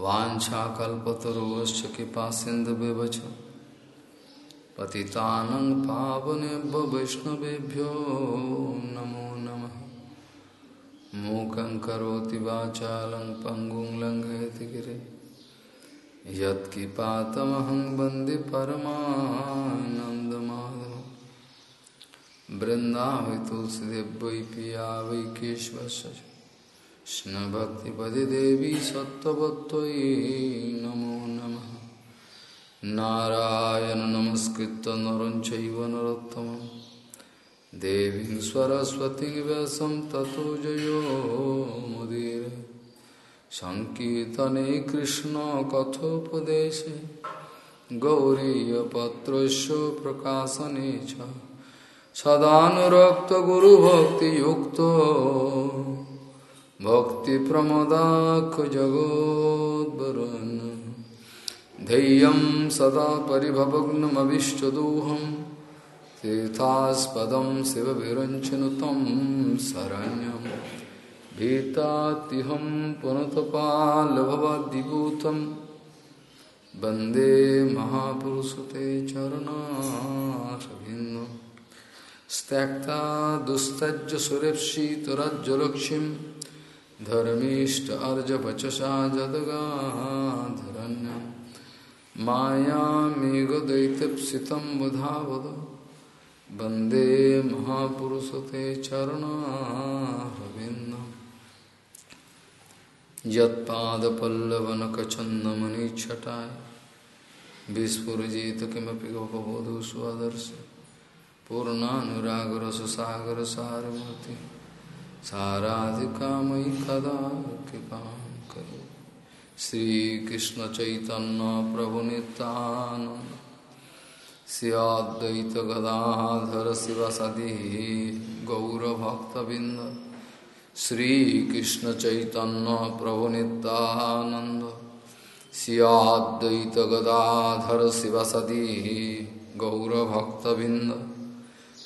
वाञ्छाकल्पतरुश्च कृपा सिन्धुविवच। पतितानं पावनेभ्य वैष्णवेभ्यो नमो नमः। मूकं करोति वाचालं, पङ्गुं गिरे। यत्किपातमहं वंदे परमानन्दमाधवं। वृन्दावै वै पिया वै केशवस्य कृष्णभक्तिपदे देवी सत्त्ववत्त्वयि नमो नमः। नारायण नमस्कृत नरं चैव नरोत्तमं देवीं सरस्वतीं व्यासं ततो जयो मुदीरे। सङ्कीर्तने कृष्णकथोपदेशे गौरीयपत्रस्य प्रकाशने च। सदानुरक्तगुरुभक्तियुक्तो। भक्तिप्रमदाखजगोद्वरन् धैर्यं सदा परिभवग्नमविष्टदोहं तीर्थास्पदं शिवविरञ्चनु तं शरण्यं। भीतात्युहं पुनतपालभवद्दिभूतं वंदे महापुरुषते चरणारविन्दं। त्यक्ता दुस्तज्य सुरेप्सितरज्जलक्ष्मीं धर्मीष्ट अर्जवचसा जदगाधरण्यं मायामेघदैत्यप्सितं बुधावद। वंदे महापुरुषते चरणारविन्दम् यत्पादपल्लवनखचन्दमनिच्छटाय विस्फुरजित किमपि गोपबोधु स्वदर्श पूर्णानुरागरससागरसारमूर्ति। साराधिका मयि कदा कृपां करो। श्रीकृष्णचैतन्यप्रभुनितानन्द श्रियाद्वैतगदाधर शिवसदि गौरभक्तबिन्द श्रीकृष्णचैतन्यप्रभुनितानन्द श्रियाद्वैतगदाधर शिवसदि गौरभक्तबिन्द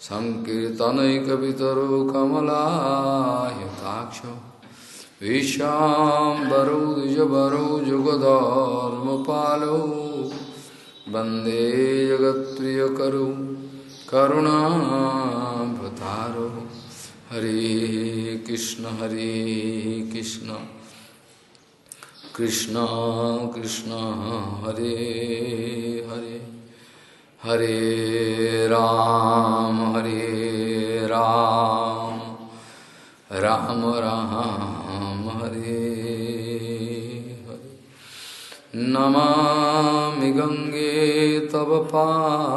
सङ्कीर्तनैकवितरो कमलायताक्ष विशाम्बरौ द्विजबरौ जुगधर्मपालौ वंदे जगत्प्रियकरौ करुणाभतारो हरे कृष्ण हरे कृष्ण। कृष्ण कृष्ण, हरे हरे। हरे राम हरे राम। राम राम, हरे हरे। नमामि गङ्गे तव पादपङ्कजं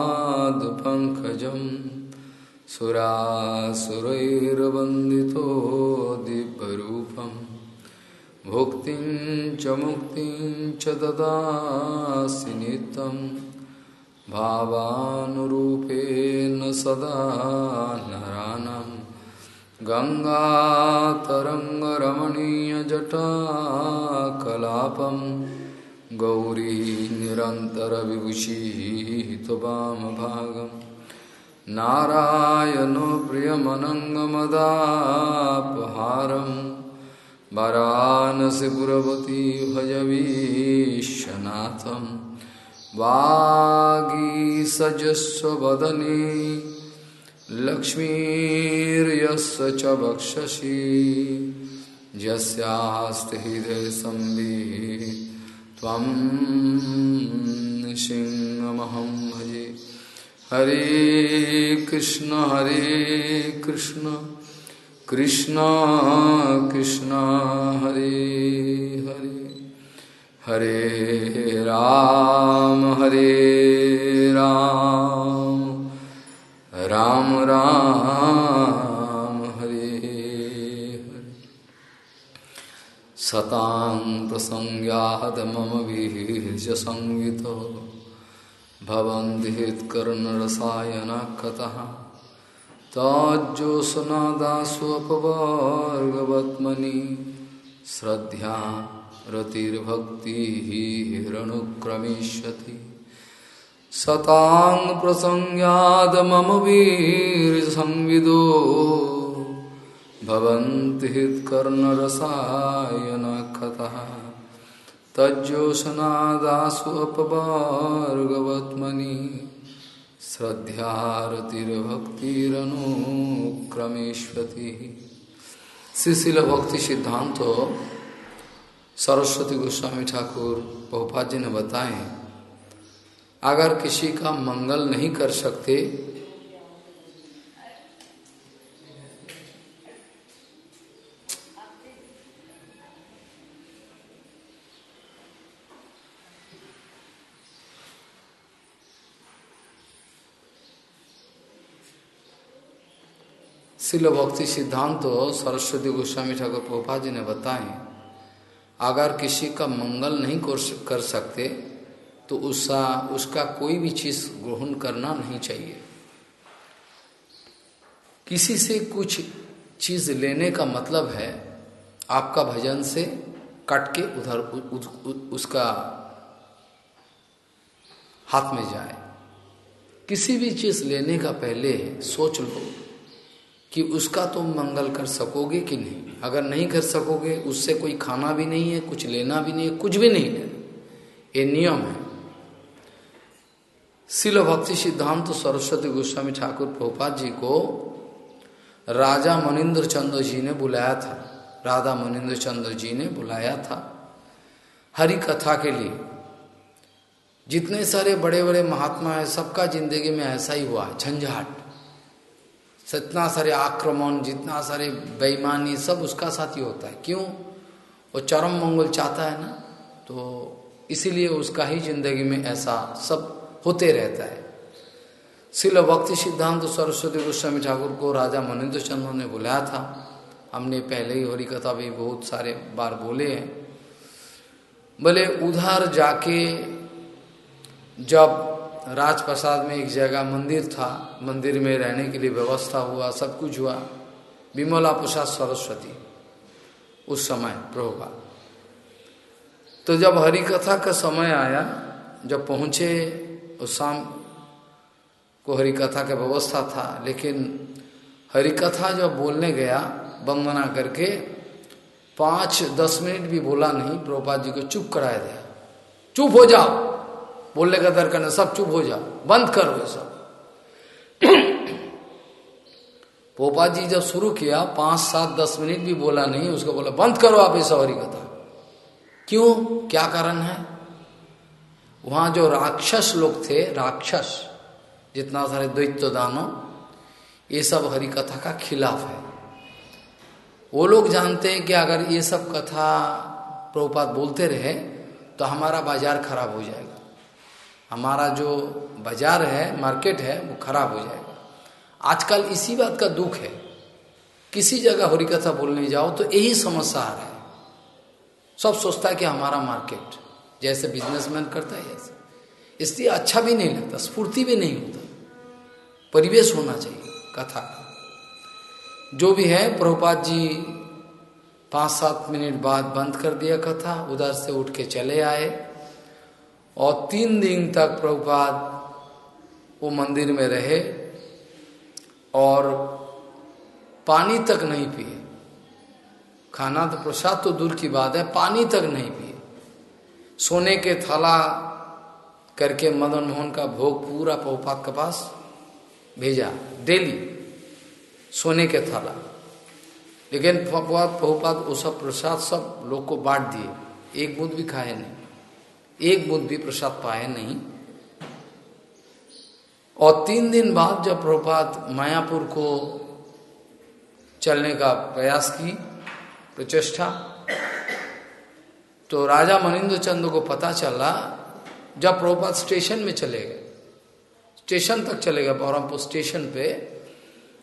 सुरासुरैर्वन्दितो दिव्यरूपं। भुक्तिं च मुक्तिं च ददासि भावानुरूपेण सदा नरानं गङ्गातरङ्गरमणीयजटाकलापं गौरी निरन्तरविभूषितवामभागं नारायणो प्रियमनङ्गमदापहारं वरानसिपुरवती भजवीशनाथम्। वागीसजस्व वदने, लक्ष्मीर्यस्य च वक्षसि। यस्यास्ति हृदयसंवित् त्वं सिंहमहं भजे। हरे कृष्ण हरे कृष्ण कृष्ण कृष्ण, हरे हरे। हरे राम हरे राम। राम राम, हरे हरे। सतां प्रसंज्ञाद मम वीर्य संवितो भवन्ति हृत्कर्णरसायनकतः तज्जोत्स्नादास्वपवर्गवत्मनि श्रद्धा रतिर्भक्तिः हिरणुक्रमिष्यति सतां प्रसंज्ञाद मम वीरसंविदो भवन्ति हृत्कर्णरसायनकतः तज्जोषनादास्वपवर्गवत्मनि श्रद्धारतिर्भक्तिरनुक्रमेष्वति शिशिल भक्ति सिद्धांत सरस्वती गोस्वामी ठाकुर बहुपा जी ने बताए, अगर किसी का मंगल नहीं कर सकते शिल भक्ति सिद्धांत तो सरस्वती गोस्वामी ठाकुर पोपा जी ने बताए अगर किसी का मंगल नहीं कर सकते तो उसका उसका कोई भी चीज़ ग्रहण करना नहीं चाहिए। किसी से कुछ चीज़ लेने का मतलब है आपका भजन से कट के उधर उ, उ, उ, उसका हाथ में जाए। किसी भी चीज़ लेने का पहले सोच लो कि उसका तुम मंगल कर सकोगे कि नहीं। अगर नहीं कर सकोगे, उससे कोई खाना भी नहीं है, कुछ लेना भी नहीं है, कुछ भी नहीं लेना। ये नियम है। शिल भक्ति सिद्धांत तो सरस्वती गोस्वामी ठाकुर प्रभुपाद जी को राजा मनिंद्र चंद्र जी ने बुलाया था। राधा मनिंद्र चंद्र जी ने बुलाया था हरि कथा के लिए। जितने सारे बड़े बड़े महात्मा है, सबका ज़िंदगी में ऐसा ही हुआ झंझाट। जितना सारे आक्रमण, जितना सारे बेईमानी, सब उसका साथ ही होता है। क्यों? वो चरम मंगल चाहता है ना? तो इसीलिए उसका ही ज़िंदगी में ऐसा सब होते रहता है। शिल भक्ति सिद्धांत सरस्वती गोस्वामी ठाकुर को राजा मनिंद्र चंद्र ने बुलाया था। हमने पहले ही हरी कथा भी बहुत सारे बार बोले हैं। बोले उधर जाके जब राजप्रसाद में एक जगह मंदिर था। मंदिर में रहने के लिए व्यवस्था हुआ, सब कुछ हुआ। विमला प्रसाद सरस्वती, उस समय प्रभुपा तो जब हरि कथा का समय आया, जब पहुँचे उस शाम को हरि कथा का व्यवस्था था, लेकिन हरि कथा जब बोलने गया, वंदना करके, पाँच दस मिनट भी बोला नहीं, प्रभुपाद जी को चुप कराया दिया चुप हो जाओ। बोलने का दर करना, सब चुप हो जाओ बंद करो ये सब। पोपा जी जब शुरू किया, पाँच सात दस मिनट भी बोला नहीं, उसको बोला, बंद करो आप ये सवारी कथा क्यों? क्या कारण है? वहाँ जो राक्षस लोग थे, राक्षस, जितना सारे द्वैत दानो ये सब हरि कथा का खिलाफ है। वो लोग जानते हैं कि अगर ये सब कथा प्रभुपात बोलते रहे तो हमारा बाज़ार खराब हो जाएगा। हमारा जो बाज़ार है, मार्केट है, वो खराब हो जाएगा। आजकल इसी बात का दुख है। किसी जगह होरी कथा बोलने जाओ तो यही समस्या आ रहा है। सब सोचता है कि हमारा मार्केट जैसे बिजनेसमैन करता है, ऐसे। इसलिए अच्छा भी नहीं लगता, स्फूर्ति भी नहीं होता। परिवेश होना चाहिए, कथा का। जो भी है, प्रभुपाद जी पाँच सात मिनट बाद बंद कर दिया कथा, उधर से उठ के चले आए। और तीन दिन तक प्रभुपाद वो मंदिर में रहे और पानी तक नहीं पिए। खाना तो प्रसाद तो दूर की बात है, पानी तक नहीं पिए। सोने के थला करके मदन मोहन का भोग पूरा प्रभुपाद के पास भेजा डेली सोने के थला। लेकिन प्रभुपाद वो सब प्रसाद सब लोग को बांट दिए, एक बूंद भी खाए नहीं। एक बुद्ध भी प्रसाद पाए नहीं। और तीन दिन बाद जब प्रभुपात मायापुर को चलने का प्रयास की प्रचेष्टा तो राजा मनिंद्र चंद्र को पता चला, जब प्रभुपात स्टेशन में चले गए। स्टेशन तक चले गए बहरमपुर स्टेशन पे।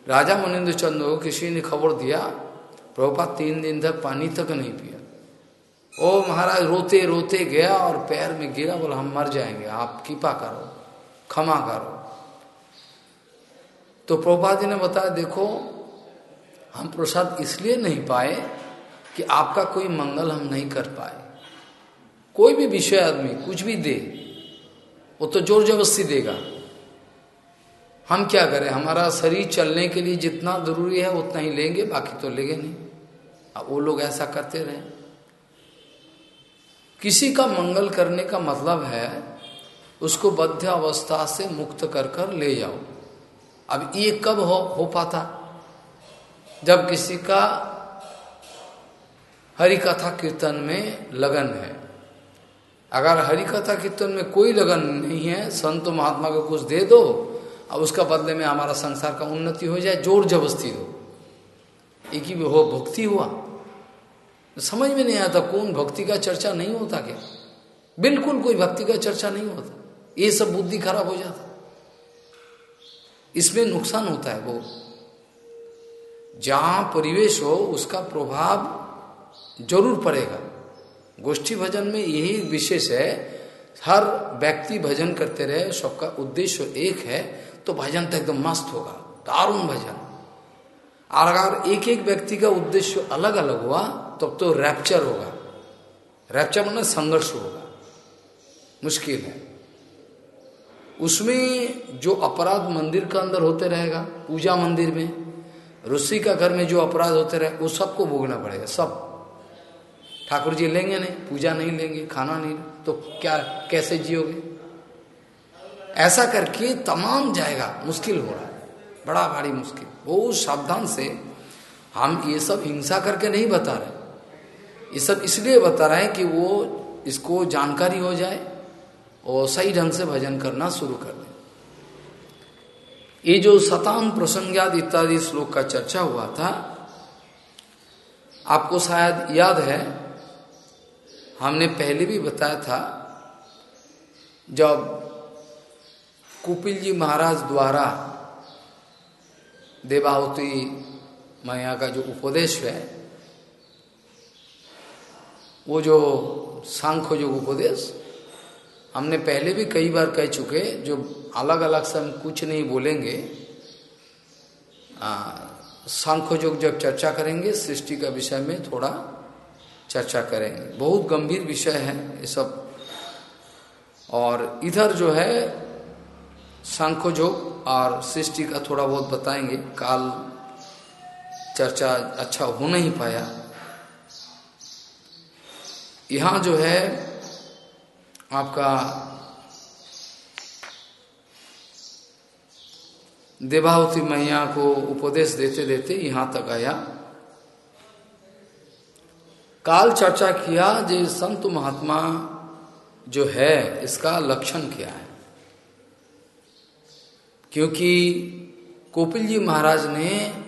राजा मनिंद्र चंद्र को किसी ने खबर दिया प्रभुपात तीन दिन तक पानी तक नहीं पिया। ओ महाराज, रोते रोते गया और पैर में गिरा, बोला, हम मर जाएँगे, आप कृपा करो, क्षमा करो। तो प्रभुपाद जी ने बताया, देखो, हम प्रसाद इसलिए नहीं पाए कि आपका कोई मंगल हम नहीं कर पाए। कोई भी विषय आदमी, कुछ भी दे, वो तो ज़ोर जबरस्ती देगा। हम क्या करें? हमारा शरीर चलने के लिए जितना ज़रूरी है, उतना ही लेंगे, बाकी तो लेंगे नहीं। अब वो लोग ऐसा करते रहे। किसी का मंगल करने का मतलब है, उसको बद्ध अवस्था से मुक्त कर कर ले जाओ। अब ये कब हो हो पाता? जब किसी का हरि कथा कीर्तन में लगन है। अगर हरि कथा कीर्तन में कोई लगन नहीं है, संत महात्मा को कुछ दे दो, अब उसका बदले में हमारा संसार का उन्नति हो जाए, ज़ोर जबरस्ती दो एक ही हो, भक्ति हुआ। समझ में नहीं आता कौन भक्ति का चर्चा नहीं होता क्या? बिल्कुल कोई भक्ति का चर्चा नहीं होता। ये सब बुद्धि खराब हो जाता। इसमें नुकसान होता है वो। जहाँ परिवेश हो, उसका प्रभाव ज़रूर पड़ेगा। गोष्ठी भजन में यही विशेष है, हर व्यक्ति भजन करते रहे, सबका उद्देश्य एक है तो भजन तो एकदम मस्त होगा। दारुण भजन। और अगर एक एक व्यक्ति का उद्देश्य अलग अलग हुआ तब तो, रैप्चर होगा। रैप्चर मतलब संघर्ष होगा। मुश्किल है। उसमें जो अपराध मंदिर का अंदर होते रहेगा पूजा मंदिर में ऋषि का घर में जो अपराध होते रहे वो सबको भोगना पड़ेगा सब। ठाकुर जी लेंगे नहीं पूजा नहीं लेंगे खाना नहीं तो क्या कैसे जियोगे? ऐसा करके तमाम जाएगा मुश्किल हो रहा है। बड़ा भारी मुश्किल। बहुत सावधान से हम ये सब हिंसा करके नहीं बता रहे। ये सब इसलिए बता रहे हैं कि वो इसको जानकारी हो जाए और सही ढंग से भजन करना शुरू कर दे। ये जो सतान प्रसंज्ञाद इत्यादि श्लोक का चर्चा हुआ था, आपको शायद याद है, हमने पहले भी बताया था, जब कुपिल जी महाराज द्वारा देवावती मैया का जो उपदेश है वो जो सांख्य जो उपदेश, हमने पहले भी कई बार कह चुके, जो अलग अलग से हम कुछ नहीं बोलेंगे सांख्य योग जब चर्चा करेंगे, सृष्टि का विषय में थोड़ा चर्चा करेंगे। बहुत गंभीर विषय है ये सब। और इधर जो है सांख्य योग और सृष्टि का थोड़ा बहुत बताएँगे। काल चर्चा अच्छा हो नहीं पाया। यहाँ जो है आपका देवावती मैया को उपदेश देते देते यहाँ तक आया। काल चर्चा किया जो संत महात्मा जो है, इसका लक्षण क्या है? क्योंकि कोपिल जी महाराज ने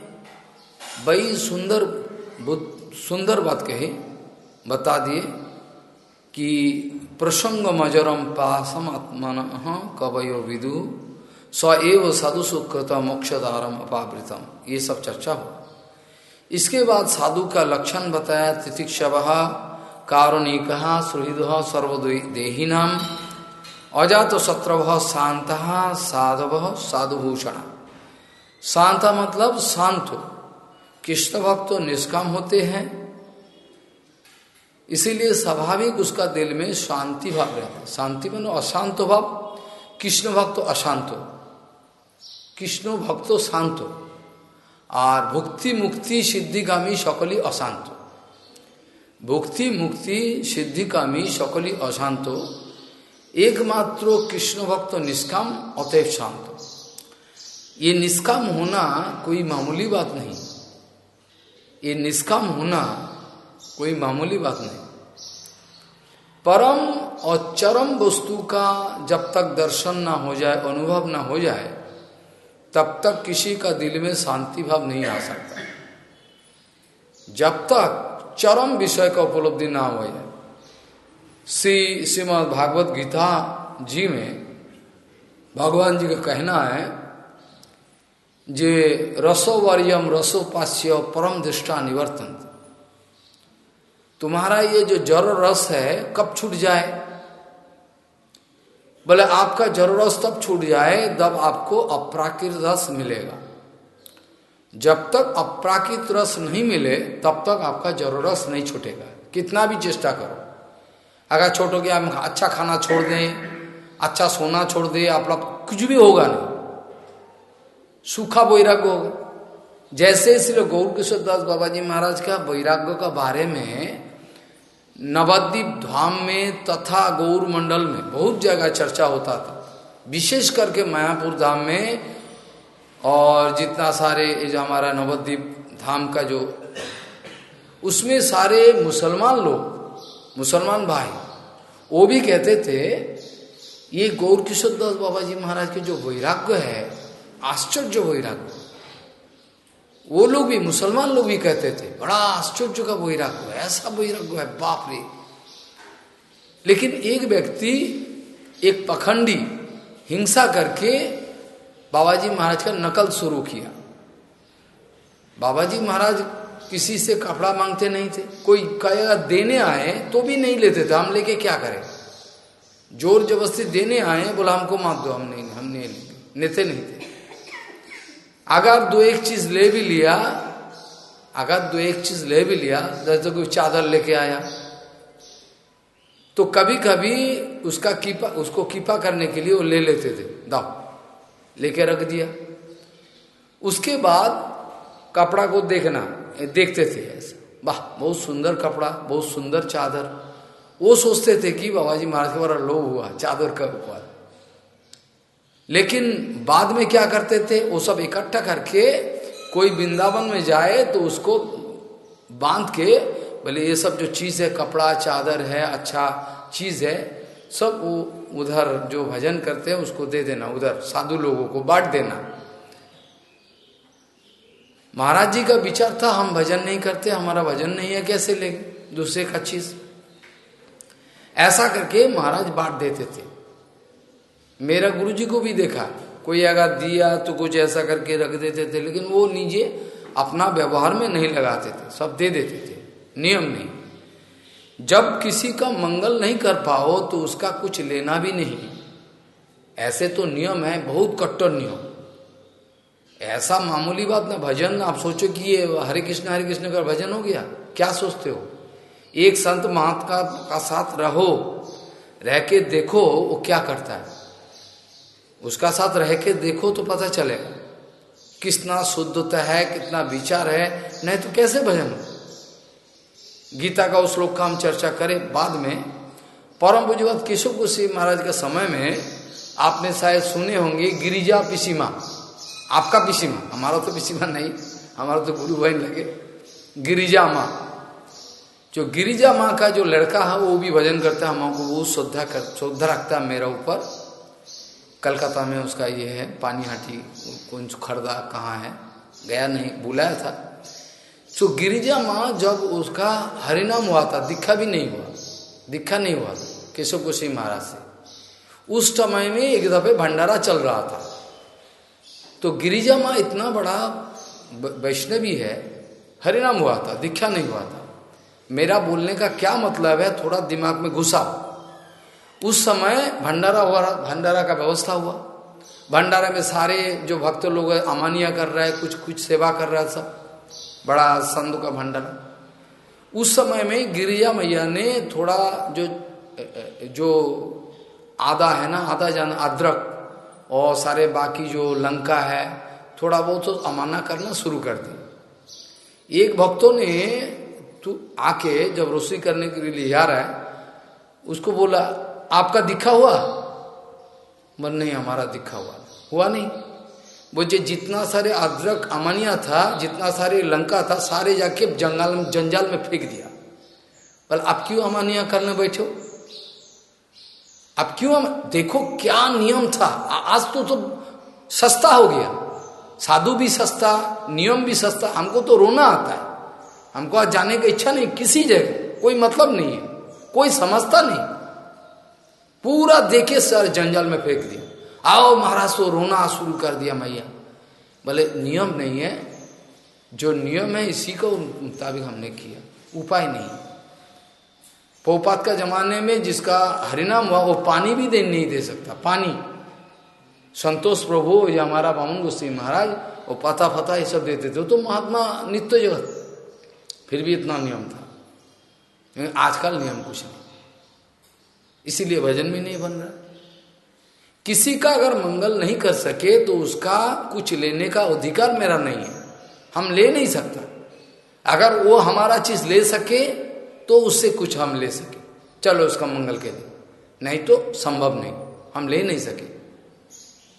बड़ी सुंदर सुंदर बात कही, बता दिए। कि प्रसंग मजरम पासम आत्मन कवयो विदु, स एव साधु सुकृत मोक्षदारम अपावृतम। ये सब चर्चा हो। इसके बाद साधु का लक्षण बताया, तितिक्षव, कारुणिक, सुहृद सर्वदेहिनाम अजात शत्रव शांत साधव, साधुभूषण। शांत मतलब शांत। कृष्ण भक्त निष्काम होते हैं इसीलिए स्वाभाविक उसका दिल में शांति भाव रहता है। शांति मन अशांत भाव। कृष्ण भक्त अशांत कृष्ण भक्त शांत और भुक्ति मुक्ति सिद्धिगामी सकली अशांत भुक्ति मुक्ति सिद्धिकामी सकली अशांत एकमात्र कृष्ण भक्त निष्काम, अतएव शांत ये निष्काम होना कोई मामूली बात नहीं। ये निष्काम होना कोई मामूली बात नहीं। परम और चरम वस्तु का जब तक दर्शन ना हो जाए, अनुभव ना हो जाए, तब तक किसी का दिल में शांति भाव नहीं आ सकता। जब तक चरम विषय का उपलब्धि ना हो जाए, श्री श्रीमद भागवत गीता जी में भगवान जी का कहना है जे रसो वर्यम परम दृष्टा निवर्तन तुम्हारा ये जो जर रस है, कब छूट जाए? बोले आपका जर रस तब छूट जाए तब आपको अपराकृत रस मिलेगा। जब तक अपराकृत रस नहीं मिले, तब तक आपका जर रस नहीं छूटेगा। कितना भी चेष्टा करो। अगर छोटोगे हम अच्छा खाना छोड़ दें अच्छा सोना छोड़ दे आप लोग कुछ भी होगा नहीं। सूखा वैराग्य होगा। जैसे इसलिए गौर किशोर दास बाबा जी महाराज का वैराग्य का बारे में नवद्वीप धाम में तथा गौर मंडल में बहुत जगह चर्चा होता था। विशेष करके मायापुर धाम में और जितना सारे ये जो हमारा नवद्वीप धाम का जो, उसमें सारे मुसलमान लोग, मुसलमान भाई, वो भी कहते थे, ये गौर किशोर दास बाबा जी महाराज के जो वैराग्य है, आश्चर्य वैराग्य। वो लोग भी, मुसलमान लोग भी कहते थे, बड़ा आश्चर्य का वैराग्य है, ऐसा वैराग्य है, बाप रे! लेकिन एक व्यक्ति, एक पखंडी हिंसा करके बाबा जी महाराज का नकल शुरू किया। बाबा जी महाराज किसी से कपड़ा मांगते नहीं थे, कोई कहेगा, देने आए तो भी नहीं लेते थे, हम लेके क्या करें? ज़ोर जबरस्ती देने आए बोला, हमको मार दो हम नहीं हम नहीं लेते नहीं थे। अगर दो एक चीज़ ले भी लिया, अगर दो एक चीज़ ले भी लिया, जैसे कोई चादर लेके आया तो कभी कभी उसका कीपा, उसको कीपा करने के लिए वो ले लेते थे, दाओ, लेके रख दिया। उसके बाद कपड़ा को देखना देखते थे ऐसे, वाह, बहुत सुंदर कपड़ा, बहुत सुंदर चादर। वो सोचते थे कि बाबा जी महाराज के बड़ा लोभ हुआ, चादर का ऊपर लेकिन बाद में क्या करते थे? वो सब इकट्ठा करके कोई वृंदावन में जाए तो उसको बाँध के, बोले, ये सब जो चीज़ है, कपड़ा, चादर है अच्छा चीज़ है, सब वो उधर जो भजन करते हैं, उसको दे देना उधर, साधु लोगों को बांट देना। महाराज जी का विचार था, हम भजन नहीं करते, हमारा भजन नहीं है, कैसे लेंगे? दूसरे का चीज़। ऐसा करके महाराज बांट देते थे। मेरा गुरु जी को भी देखा। कोई अगर दिया तो कुछ ऐसा करके रख देते थे, लेकिन वो नीचे अपना व्यवहार में नहीं लगाते थे, सब दे देते थे। नियम नहीं। जब किसी का मंगल नहीं कर पाओ तो उसका कुछ लेना भी नहीं। ऐसे तो नियम है, बहुत कट्टर नियम। ऐसा मामूली बात ना, भजन, आप सोचो कि ये हरे कृष्ण हरे कृष्ण का भजन हो गया, क्या सोचते हो? एक संत महात्मा का साथ रहो, रह के देखो वो क्या करता है। उसका साथ रह के देखो तो पता चलेगा। कितना शुद्धता है, कितना विचार है, नहीं तो कैसे भजन हो? गीता का उस श्लोक का हम चर्चा करें बाद में। परम बुज़ुर्ग केशव कुशी महाराज के समय में आपने शायद सुने होंगे, गिरिजा पिसीमा। आपका पिसीमा? हमारा तो पिसीमा नहीं, हमारा तो गुरु बहन लगे। गिरिजा माँ। जो गिरिजा माँ का जो लड़का है, वो भी भजन करता है, हम हमको वो श्रद्धा कर, श्रद्धा रखता है मेरा ऊपर। कलकत्ता में उसका ये है पानी हाटी कौन खरदा कहाँ है? गया नहीं, बुलाया था। तो गिरिजा माँ जब उसका हरिनाम हुआ था, दिखा भी नहीं हुआ, दिखा नहीं हुआ था केशव कुशी महाराज से। उस समय में एक दफे भंडारा चल रहा था। तो गिरिजा माँ इतना बड़ा वैष्णवी है, हरिनाम हुआ था, दिखा नहीं हुआ था। मेरा बोलने का क्या मतलब है? थोड़ा दिमाग में घुसा उस समय भंडारा हुआ भंडारा का व्यवस्था हुआ। भंडारा में सारे जो भक्त लोग अमानिया कर रहे हैं, कुछ कुछ सेवा कर रहा है सब। बड़ा संधु का भंडारा। उस समय में गिरिजा मैया ने थोड़ा जो जो आधा है ना, आधा जान, अदरक और सारे बाकी जो लंका है, थोड़ा बहुत तो अमाना करना शुरू कर दी। एक भक्तों ने तू आके जब रोसी करने के लिए ले रहा है, उसको बोला आपका दिखा हुआ? मन नहीं, हमारा दिखा हुआ। हुआ नहीं। बोझे जितना सारे अदरक अमानिया था, जितना सारे लंका था, सारे जाके जंगल, जंजाल में फेंक दिया। पर आप क्यों अमानिया करने बैठे आप क्यों हम देखो क्या नियम था। आज तो तो सस्ता हो गया। साधु भी सस्ता, नियम भी सस्ता। हमको तो रोना आता है। हमको आज जाने की इच्छा नहीं। किसी जगह कोई मतलब नहीं है। कोई समझता नहीं। पूरा देखे सर जंजल में फेंक दिया। आओ महाराज तो रोना शुरू कर दिया मैया। बोले, नियम नहीं है। जो नियम है, इसी को मुताबिक हमने किया। उपाय नहीं। पोपात का जमाने में जिसका हरिनाम हुआ, वो पानी भी दे नहीं दे सकता। पानी। संतोष प्रभु या हमारा बामन गोस्वी महाराज, वो पता फता ये सब देते थे। तो महात्मा नित्य जगत। फिर भी इतना नियम था। आजकल नियम कुछ नहीं। इसीलिए भजन भी नहीं बन रहा। किसी का अगर मंगल नहीं कर सके तो उसका कुछ लेने का अधिकार मेरा नहीं है। हम ले नहीं सकता। अगर वो हमारा चीज़ ले सके तो उससे कुछ हम ले सके। चलो उसका मंगल के लिए नहीं तो संभव नहीं। हम ले नहीं सके।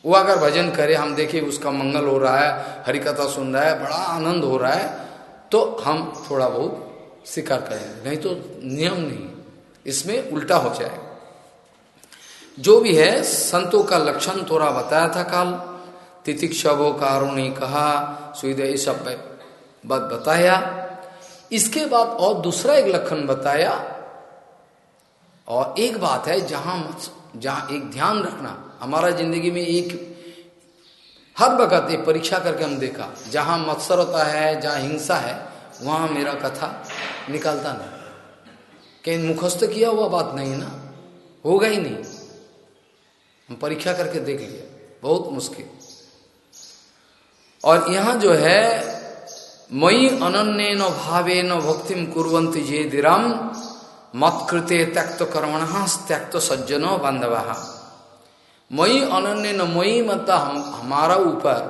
वो अगर भजन करे, हम देखे उसका मंगल हो रहा है, हरिकथा सुन रहा है, बड़ा आनंद हो रहा है तो हम थोड़ा बहुत स्वीकार करेंगे। नहीं तो नियम नहीं। इसमें उल्टा हो जाए जो भी है, संतों का लक्षण थोड़ा बताया था काल। तितिक्षवो कारो ने कहा सुविधा सब बात बताया। इसके बाद और दूसरा एक लक्षण बताया। और एक बात है, जहाँ जहाँ एक ध्यान रखना, हमारा ज़िंदगी में एक, हर वक्त एक परीक्षा करके हम देखा, जहाँ मत्सर होता है, जहाँ हिंसा है, वहाँ मेरा कथा निकलता नहीं। कहीं मुखस्त किया हुआ बात नहीं ना? होगा ही नहीं। हम परीक्षा करके देख लिया। बहुत मुश्किल। और यहाँ जो है मई अनन्य न भावे न भक्तिम कुरंत जे दिरम मत्कृते त्यक्त कर्मण, त्यक्त सज्जनो बांधवा मई अनन्य न मई मत हम, हमारा ऊपर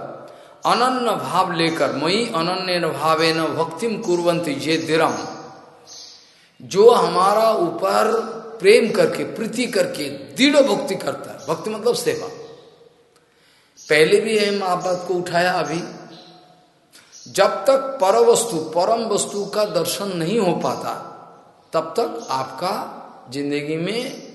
अनन्य भाव लेकर मई अनन्य न भावे न भक्तिम कुरंत जे दिरम जो हमारा ऊपर प्रेम करके, प्रीति करके, दृढ़ भक्ति करता भक्ति मतलब सेवा। पहले भी हम आप बात को उठाया अभी। जब तक पर वस्तु परम वस्तु का दर्शन नहीं हो पाता तब तक आपका ज़िंदगी में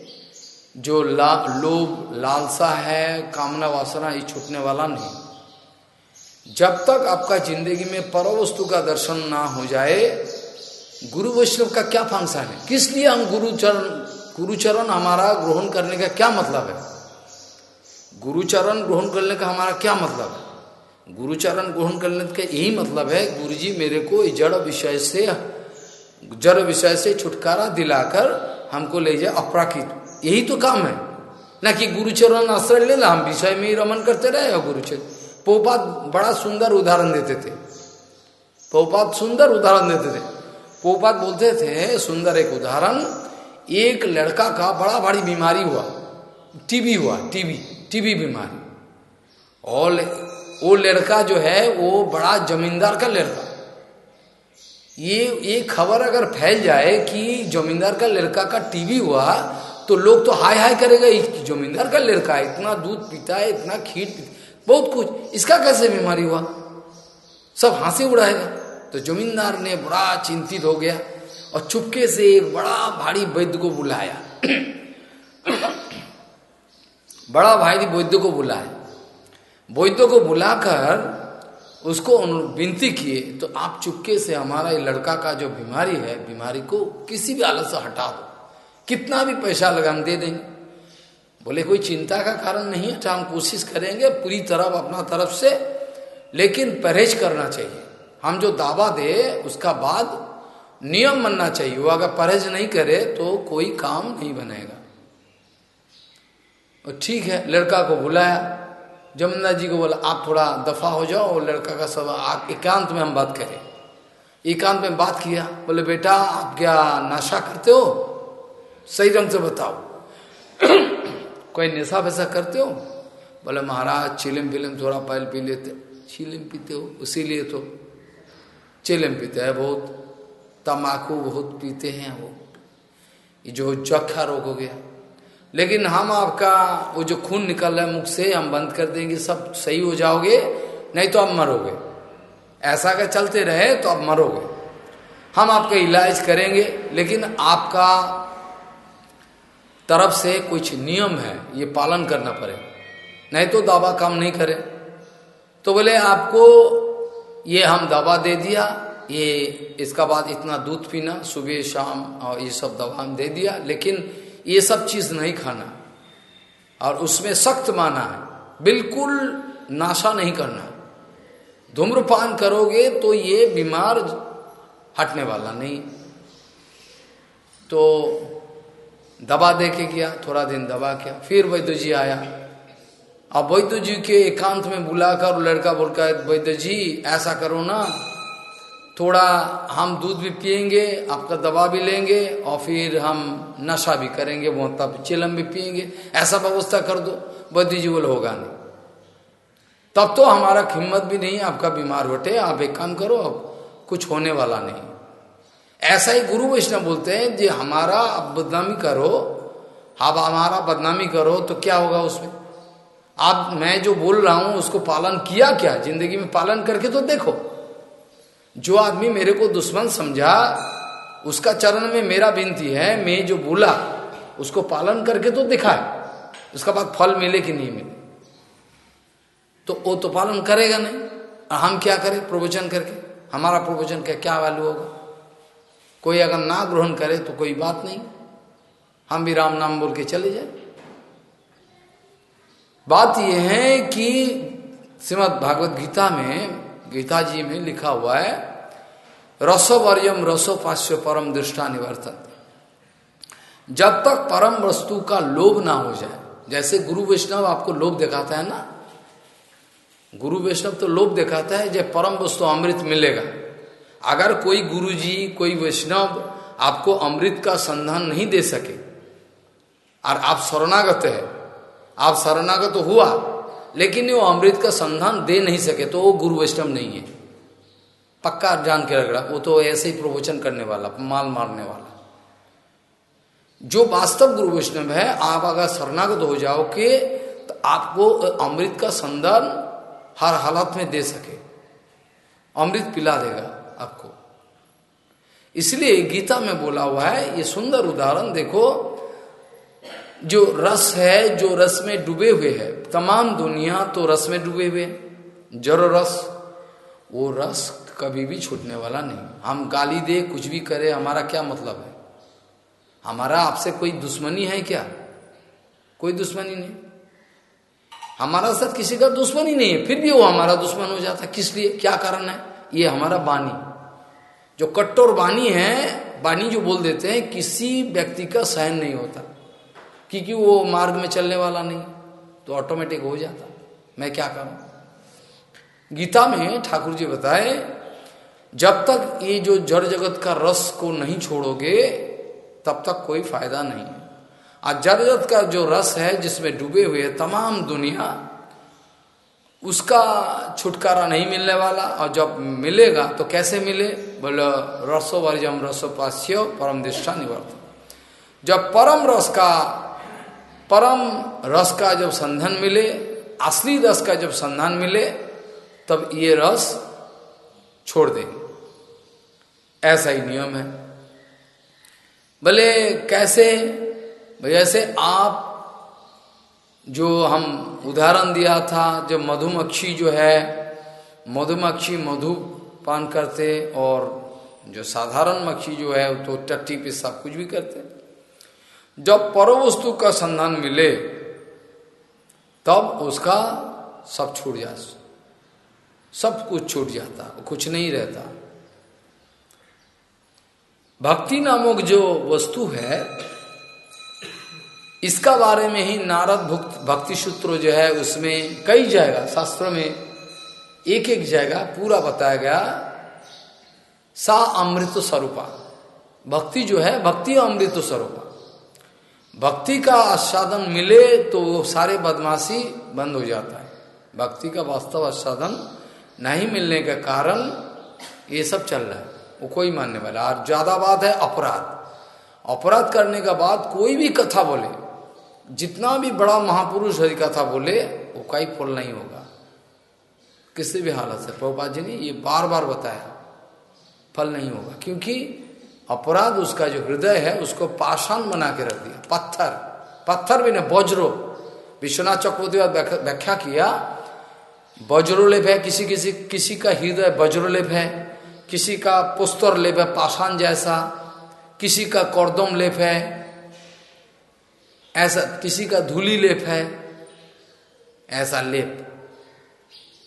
जो ला, लोभ लालसा है कामना वासना ये छूटने वाला नहीं। जब तक आपका ज़िंदगी में पर वस्तु का दर्शन ना हो जाए गुरु वैष्णव का क्या फ़ंक्शन है? किस लिए हम गुरुचरण गुरुचरण हमारा ग्रहण करने का क्या मतलब है? गुरुचरण ग्रहण करने का हमारा क्या मतलब? है गुरुचरण ग्रहण करने का यही मतलब है, गुरुजी मेरे को जड़ विषय से, जड़ विषय से छुटकारा दिलाकर हमको ले जाए अपराकित। यही तो काम है। ना कि गुरुचरण आश्रय ले ला, हम विषय में ही रमन करते रहे गुरुचरण पोपात बड़ा सुंदर उदाहरण देते थे। पोपात सुंदर उदाहरण देते थे। पोपात बोलते थे, सुंदर एक उदाहरण, एक लड़का का बड़ा भारी बीमारी हुआ, टीबी हुआ, टीबी। टीबी बीमारी। और वो लड़का जो है, वो बड़ा जमींदार का लड़का। ये ये खबर अगर फैल जाए कि जमींदार का लड़का का टीवी हुआ तो लोग तो हाय हाय करेगा जमींदार का लड़का इतना दूध पीता है, इतना खीर बहुत कुछ, इसका कैसे बीमारी हुआ? सब हँसी उड़ाएगा तो जमींदार ने बड़ा चिंतित हो गया और चुपके से एक बड़ा भारी वैद्य को बुलाया। बड़ा भारी वैद्य को बुलाए। वैद्य को बुलाकर उसको विनती किए तो आप चुपके से हमारा ये लड़का का जो बीमारी है, बीमारी को किसी भी हालत से हटा दो। कितना भी पैसा लगा, हम दे देंगे। बोले, कोई चिंता का कारण नहीं है तो हम कोशिश करेंगे पूरी तरफ़ अपना तरफ़ से, लेकिन परहेज करना चाहिए। हम जो दावा दे, उसका बाद नियम मनना चाहिए। वो अगर परहेज नहीं करे तो कोई काम नहीं बनेगा। ठीक है, लड़का को बुलाया। जमुना जी को बोला, आप थोड़ा दफ़ा हो जाओ और लड़का का सब आप एकांत में हम बात करें। एकांत में बात किया, बोले, बेटा, आप क्या नशा करते हो? सही ढंग से बताओ। कोई नशा वैसा करते हो? बोले, महाराज, चिलम फिलम थोड़ा पैल पी लेते। चिलम पीते हो? इसीलिए तो। चिलम पीते हैं बहुत, तम्बाकू बहुत पीते हैं वो। जो जखा रोग हो गया। लेकिन हम आपका वो जो खून निकल रहा है मुख से, हम बंद कर देंगे, सब सही हो जाओगे, नहीं तो आप मरोगे। ऐसा अगर चलते रहे तो आप मरोगे। हम आपका इलाज करेंगे, लेकिन आपका तरफ़ से कुछ नियम है, ये पालन करना पड़े। नहीं तो दवा काम नहीं करे। तो बोले, आपको ये हम दवा दे दिया, ये इसका बाद इतना दूध पीना, सुबह शाम, और ये सब दवा हम दे दिया, लेकिन ये सब चीज़ नहीं खाना। और उसमें सख्त माना है, बिल्कुल नाशा नहीं करना। धूम्रपान करोगे तो ये बीमार हटने वाला नहीं। तो दवा दे के किया थोड़ा दिन दवा किया फिर वैद्य जी आया। अब वैद्य जी के एकांत में बुलाकर लड़का बोलकर वैद्य जी, ऐसा करो ना थोड़ा हम दूध भी पियेंगे, आपका दवा भी लेंगे और फिर हम नशा भी करेंगे, वो तब चिलम भी पियेंगे। ऐसा व्यवस्था कर दो वैद्य जी होगा नहीं। तब तो हमारा हिम्मत भी नहीं, आपका बीमार बटे, आप एक काम करो, अब कुछ होने वाला नहीं। ऐसा ही गुरु वैष्णव बोलते हैं जी हमारा बदनामी करो आप हमारा बदनामी करो तो क्या होगा उसमें? आप, मैं जो बोल रहा हूँ, उसको पालन किया क्या? ज़िंदगी में पालन करके तो देखो। जो आदमी मेरे को दुश्मन समझा, उसका चरण में मेरा विनती है, मैं जो बोला उसको पालन करके तो दिखाए। उसका बाद फल मिले कि नहीं मिले। तो वो तो पालन करेगा नहीं। और हम क्या करें? प्रवचन करके। हमारा प्रवचन का क्या वैल्यू होगा? कोई अगर ना ग्रहण करे तो कोई बात नहीं। हम भी राम नाम बोल के चले जाए। बात यह है कि श्रीमद भागवत गीता में, गीता जी में लिखा हुआ है रसोवर्यम रसोपास्य परम दृष्टा निवर्तन। जब तक परम वस्तु का लोभ ना हो जाए, जैसे गुरु वैष्णव आपको लोभ दिखाता है ना? गुरु वैष्णव तो लोभ दिखाता है जब परम वस्तु अमृत मिलेगा। अगर कोई गुरु जी कोई वैष्णव आपको अमृत का संधान नहीं दे सके, और आप शरणागत है, आप शरणागत हुआ, लेकिन वो अमृत का संधान दे नहीं सके तो वो गुरु वैष्णव नहीं है। पक्का जान के रख रहा वो तो ऐसे ही प्रवचन करने वाला, माल मारने वाला। जो वास्तव गुरु वैष्णव है, आप अगर शरणागत हो जाओ के तो आपको अमृत का संधान हर हालत में दे सके। अमृत पिला देगा आपको। इसलिए गीता में बोला हुआ है, ये सुंदर उदाहरण देखो, जो रस है, जो रस में डूबे हुए है, तमाम दुनिया तो रस में डूबे हुए जर रस, वो रस कभी भी छूटने वाला नहीं। हम गाली दे, कुछ भी करे, हमारा क्या मतलब है? हमारा आपसे कोई दुश्मनी है क्या? कोई दुश्मनी नहीं। हमारा साथ किसी का दुश्मनी नहीं है, फिर भी वो हमारा दुश्मन हो जाता किस लिए? क्या कारण है? ये हमारा बानी। जो कट्टोर बानी है, बानी जो बोल देते हैं, किसी व्यक्ति का सहन नहीं होता। क्योंकि वो मार्ग में चलने वाला नहीं तो ऑटोमेटिक हो जाता। मैं क्या करूँ? गीता में ठाकुर जी बताए जब तक ये जो जड़ जगत का रस को नहीं छोड़ोगे, तब तक कोई फ़ायदा नहीं है। और जड़ जगत का जो रस है, जिसमें डूबे हुए तमाम दुनिया, उसका छुटकारा नहीं मिलने वाला। और जब मिलेगा तो कैसे मिले? बोलो, रसो वर्जम रसो रसोपास्य परम दिष्टा निवर्त जब परम रस का, परम रस का जब संधन मिले, असली रस का जब संधान मिले, तब ये रस छोड़ दे ऐसा ही नियम है। भले कैसे जैसे आप जो हम उदाहरण दिया था जो मधुमक्खी जो है, मधुमक्खी मधु पान करते और जो साधारण मक्खी जो है तो टट्टी पे सब कुछ भी करते। जब पर वस्तु का संधान मिले, तब उसका सब छूट जा सब कुछ छूट जाता, कुछ नहीं रहता। भक्ति नामक जो वस्तु है, इसका बारे में ही नारद भुक्त, भक्ति सूत्र जो है, उसमें कई जाएगा शास्त्र में एक एक जगह पूरा बताया गया, सा अमृत स्वरूपा। भक्ति जो है, भक्ति अमृत स्वरूपा। भक्ति का आस्वादन मिले तो वो सारे बदमाशी बंद हो जाता है। भक्ति का वास्तव आस्वादन नहीं मिलने के कारण ये सब चल रहा है। वो कोई मानने वाला। और ज़्यादा बात है अपराध। अपराध करने का बाद कोई भी कथा बोले, जितना भी बड़ा महापुरुष हरि कथा बोले, वो कई फल नहीं होगा। किसी भी हालत से। प्रभुपाद जी ने ये बार बार बताया, फल नहीं होगा। क्योंकि अपराध उसका जो हृदय है, उसको पाषाण बना के रख दिया। पत्थर। पत्थर भी नहीं वज्रो। विश्वनाथ चक्रवर्ती व्याख्या किया वज्रोलेप है किसी किसी किसी का हृदय वज्रोलेप है। किसी का पुस्तर लेप है पाषाण जैसा, किसी का कौरदम लेप है ऐसा, किसी का धूली लेप है ऐसा लेप।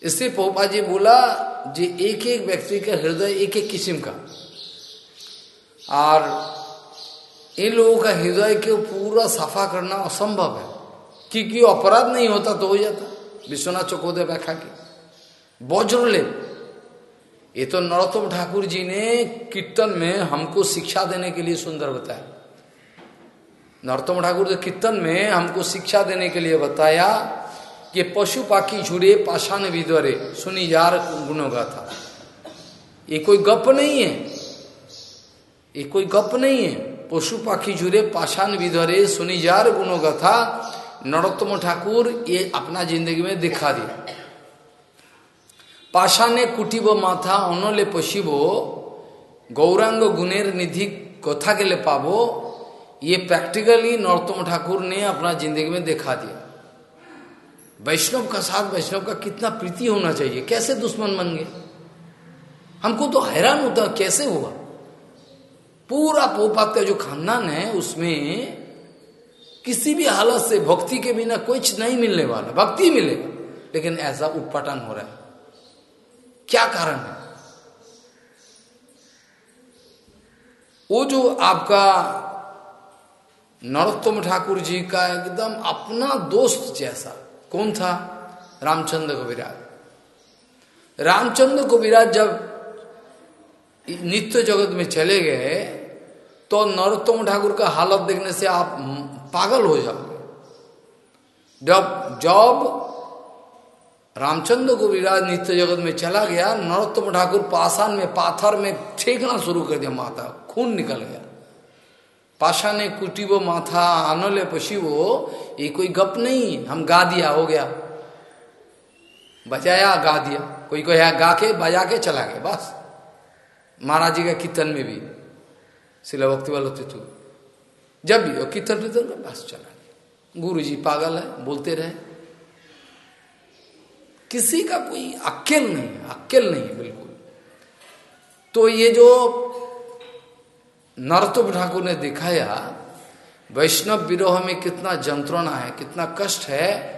इससे पोपा जी बोला, जी एक एक व्यक्ति का हृदय एक एक किस्म का। और इन लोगों का हृदय के पूरा सफ़ा करना असंभव है। क्योंकि अपराध नहीं होता तो हो जाता। विश्वनाथ चकोदय व्याख्या की। वज्र ये तो नरोत्तम ठाकुर जी ने कीर्तन में हमको शिक्षा देने के लिए सुंदर बताया। नरोत्तम ठाकुर जी कीर्तन में हमको शिक्षा देने के लिए बताया कि पशु पाखी झुड़े पाषाण विद्वरे सुनी जार गुणों का था। ये कोई गप नहीं है। ये कोई गप नहीं है। पशु पाखी झुरे पाषाण विधरे सुनी जार गुणों का था। नरोत्तम ठाकुर ये अपना ज़िंदगी में दिखा दिया। पाषाणे कुटिब माथा অনলে পশিব गौरांग गुनेर निधि कथा के लिए पाबो ये प्रैक्टिकली नरोत्तम ठाकुर ने अपना जिंदगी में दिखा दिया वैष्णव का साथ वैष्णव का कितना प्रीति होना चाहिए कैसे दुश्मन बन गए हमको तो हैरान होता कैसे हुआ पूरा पोपात का जो खानदान है उसमें किसी भी हालत से भक्ति के बिना कुछ नहीं मिलने वाला भक्ति मिलेगा लेकिन ऐसा उत्पाटन हो रहा है क्या कारण है? वो जो आपका नरोत्तम ठाकुर जी का एकदम अपना दोस्त जैसा, कौन था? रामचंद्र को विराज रामचंद्र को विराज जब नित्य जगत में चले गए तो नरोत्तम ठाकुर का हालत देखने से आप पागल हो जाओगे। जब जब रामचंद्र को विराज नित्य जगत में चला गया, नरोत्तम ठाकुर पाषाण में, पाथर में फेंकना शुरू कर दिया माथा खून निकल गया। पाषा पाषाण कुटिबो, माथा, आनले पशिवो ये कोई गप नहीं, हम गा दिया हो गया। बजाया गा दिया कोई कोई गा के बजा के चला गया, बस। महाराज जी का कीर्तन में भी, शिला भक्ति वाल होते जब भी कीर्तन कीर्तन बस चला गया। गुरु जी पागल है, बोलते रहे। किसी का कोई अक्ल नहीं है, अक्ल नहीं है बिल्कुल। तो ये जो नरतुब ठाकुर ने दिखाया, वैष्णव विरोह में कितना जंत्रणा है, कितना कष्ट है,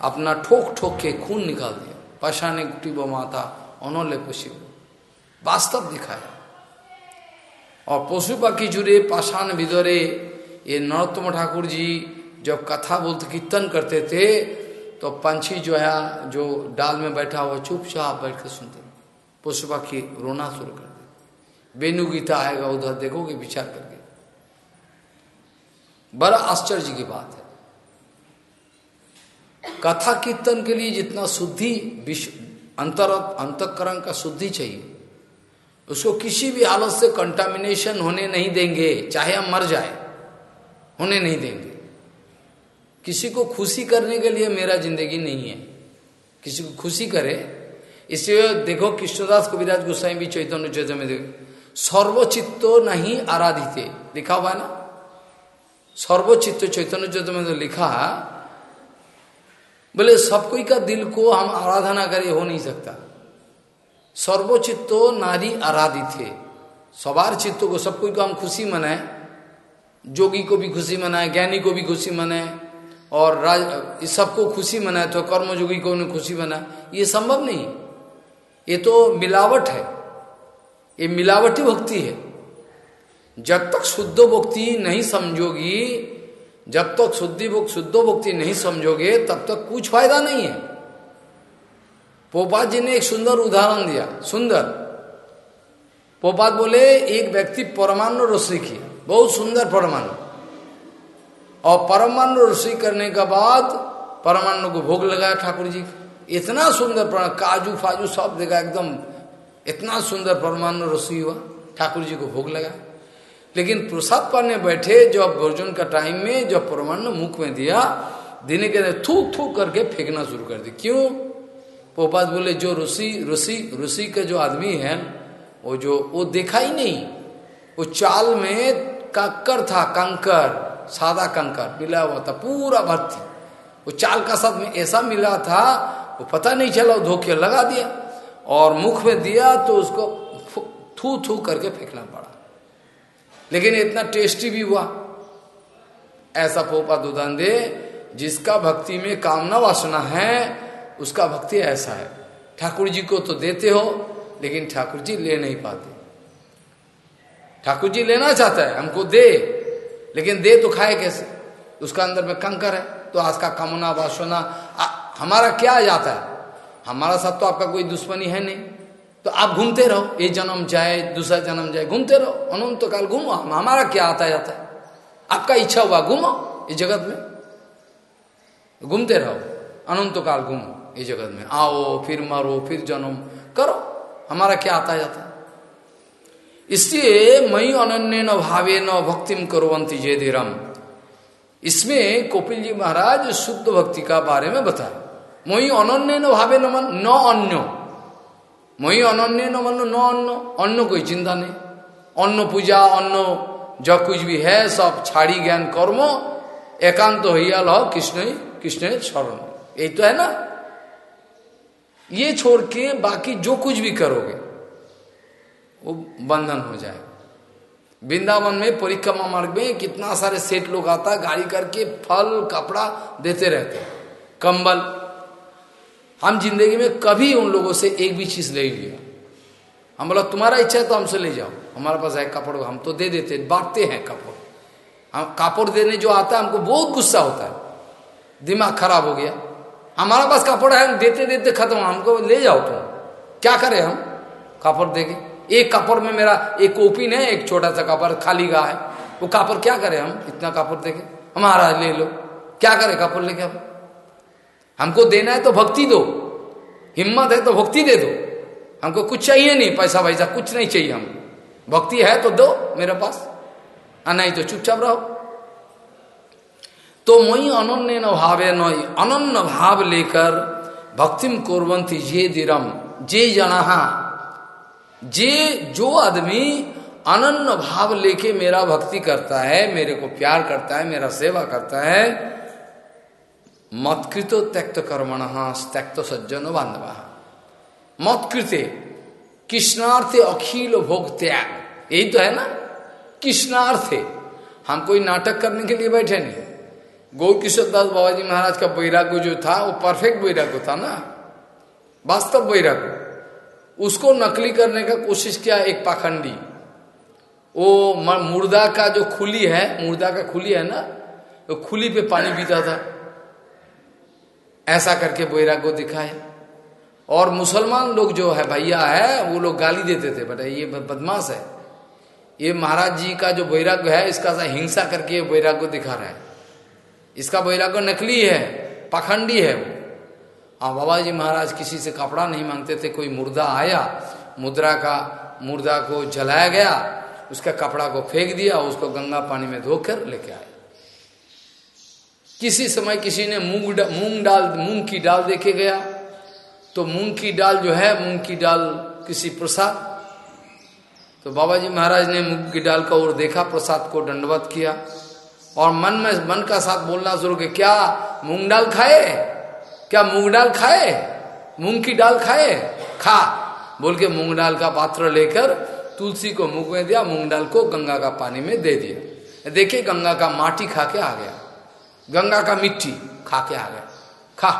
अपना ठोक ठोक के खून निकाल दिया। पाषाणे गुटी वो माता अनोले पशु वास्तव दिखाया। और पशु पक्षी जुड़े पाषाण विदोरे, ये नरोत्तम ठाकुर जी जब कथा बोलते, कीर्तन करते थे तो पंछी जो है, जो डाल में बैठा हुआ चुपचाप बैठ कर सुनते पशु पक्षी रोना शुरू कर दे वेणु गीता आएगा, उधर देखोगे, विचार करके। बड़ा आश्चर्य की बात है। कथा कीर्तन के लिए जितना शुद्धि अंतर, अंतकरण का शुद्धि चाहिए, उसको किसी भी हालत से कंटामिनेशन होने नहीं देंगे। चाहे हम मर जाए, होने नहीं देंगे। किसी को खुशी करने के लिए मेरा ज़िंदगी नहीं है। किसी को खुशी करे, इसलिए देखो कृष्णदास कविराज गोसाई भी चैतन्य चैतन्य में देखो, सर्वचित्तो नहीं आराधित। लिखा हुआ ना? सर्वचित्त चैतन्य चैतन्य में तो लिखा, बोले सब कोई का दिल को हम आराधना करे हो नहीं सकता। सर्वचित्तो नारी आराधित। थे सवार चित्तों को सब कोई को हम खुशी मनाए, जोगी को भी खुशी मनाए, ज्ञानी को भी खुशी मनाए और राज सबको खुशी मनाए तो कर्मयोगी को उन्हें खुशी मनाए। ये संभव नहीं ये तो मिलावट है। ये मिलावटी भक्ति है। जब तक शुद्ध भक्ति नहीं समझोगी, जब तक शुद्धि शुद्ध भक्ति नहीं समझोगे, तब तक कुछ फ़ायदा नहीं है। पोपात जी ने एक सुंदर उदाहरण दिया। सुंदर। पोपात बोले, एक व्यक्ति परमाणु रोशनी की बहुत सुंदर परमाणु और परमाणु रसोई करने के बाद परमाणु को भोग लगाया ठाकुर जी। इतना सुंदर काजू फाजू सब देखा, एकदम इतना सुंदर परमाणु रसोई हुआ, ठाकुर जी को भोग लगा। लेकिन प्रसाद पाने बैठे, जब भोजन का टाइम में, जब परमाणु मुख में दिया, देने के थूक थूक करके फेंकना शुरू कर दी। क्यों? पोपात बोले, जो ऋषि ऋषि ऋषि का जो आदमी है, वो जो, वो देखा ही नहीं। वो चाल में कंकर था, कंकर। सादा कंकर मिला हुआ था, पूरा भर्ती। वो चाल का साथ में ऐसा मिला था, वो पता नहीं चला धोखे लगा दिया। और मुख में दिया तो उसको थू थू करके फेंकना पड़ा। लेकिन इतना टेस्टी भी हुआ। ऐसा पोपा दुदान दे जिसका भक्ति में कामना वासना है, उसका भक्ति ऐसा है। ठाकुर जी को तो देते हो, लेकिन ठाकुर जी ले नहीं पाते। ठाकुर जी लेना चाहता है, हमको दे। लेकिन दे तो खाए कैसे? उसका अंदर में कंकर है तो आज का कामना, वासना हमारा क्या जाता है? हमारा साथ तो आपका कोई दुश्मनी है नहीं। तो आप घूमते रहो, ये जन्म जाए, दूसरा जन्म जाए, घूमते रहो। अनंत तो काल घूमो हमारा क्या आता जाता है? आपका इच्छा हुआ घूमो इस जगत में। घूमते रहो, अनंत तो काल घूमो इस जगत में। आओ, फिर मरो, फिर जन्म करो। हमारा क्या आता जाता है? इसलिए मई अनन्य न भावे न भक्तिम करोवंती जय धीरम इसमें कोपिल जी महाराज शुद्ध भक्ति का बारे में बताए। मई अनन्य न भावे न मन न अन्य। मई अनन्य न मन न अन्न अन्न कोई चिंता नहीं। अन्न पूजा अन्न जो कुछ भी है, सब छाड़ी ज्ञान कर्म, एकांत तो हिया लो कृष्ण कृष्ण शरण। यही तो है ना? ये छोड़ के बाकी जो कुछ भी करोगे वो बंधन हो जाए। वृंदावन में परिक्रमा मार्ग में कितना सारे सेठ लोग आता, गाड़ी करके फल, कपड़ा देते रहते। कंबल। हम ज़िंदगी में कभी उन लोगों से एक भी चीज़ नहीं लिया। हम बोला, तुम्हारा इच्छा है तो हमसे ले जाओ। हमारे पास है कपड़, हम तो दे देते, बांटते हैं कपड़। हम कापड़ देने जो आता है, हमको बहुत गुस्सा होता है। दिमाग खराब हो गया। हमारा पास कपड़ है, हम देते देते खत्म। हमको ले जाओ तुम। क्या करें हम? कापड़ देके एक कापड़ में मेरा एक कोपिन है एक छोटा सा कापड़ खाली गा है। वो कापड़ क्या करें हम? इतना कापड़ देके हमारा ले लो। क्या करें कापड़ लेके हम हमको देना है तो भक्ति दो। हिम्मत है तो भक्ति दे दो। हमको कुछ चाहिए नहीं, पैसा वैसा कुछ नहीं चाहिए हम भक्ति है तो दो मेरे पास। और नहीं तो चुपचाप रहो। तो मई अनन्य न भावे न अनन्न भाव लेकर भक्तिम कोरवंती जे दिरम जे जना जे, जो आदमी अनन्न भाव लेके मेरा भक्ति करता है, मेरे को प्यार करता है, मेरा सेवा करता है, मत्कृतो त्यक्त कर्मण, त्यक्त सज्जन बांधवा। मत्कृते, कृष्णार्थे अखिल भोग त्याग। यही तो है ना? कृष्णार्थे। हम कोई नाटक करने के लिए बैठे नहीं। गौ किशोर दास बाबा जी महाराज का बैराग्य जो था, वो परफेक्ट बैराग्य था ना? वास्तव बैराग्य। उसको नकली करने का कोशिश किया एक पाखंडी। वो मुर्दा का जो खुली है, मुर्दा का खुली है ना, वो खुली पे पानी पीता था। ऐसा करके बोयरा को दिखाए। और मुसलमान लोग जो है, भैया है, वो लोग गाली देते थे, बेटा ये बदमाश है। ये महाराज जी का जो वैराग्य है, इसका हिंसा करके वैराग्य दिखा रहा है। इसका वैराग्य नकली है, पाखंडी है वो। हाँ बाबा जी महाराज किसी से कपड़ा नहीं मांगते थे, कोई मुर्दा आया, मुद्रा का, मुर्दा को जलाया गया, उसका कपड़ा को फेंक दिया, उसको गंगा पानी में धोकर लेके आए। किसी समय किसी ने मूंग मूंग डाल, मूंग की डाल देखे गया तो मूंग की डाल जो है, मूंग की डाल किसी प्रसाद तो बाबा जी महाराज ने मूंग की डाल का ओर देखा, प्रसाद को दंडवत किया, और मन में, मन का साथ बोलना शुरू किया, क्या मूंग डाल खाए? क्या मूंग डाल खाए? मूंग की डाल खाए? खा। बोल के मूंग डाल का पात्र लेकर तुलसी को मुँह में दिया, मूंग डाल को गंगा का पानी में दे दिया। देखिए गंगा का माटी खा के आ गया। गंगा का मिट्टी खा के आ गया। खा।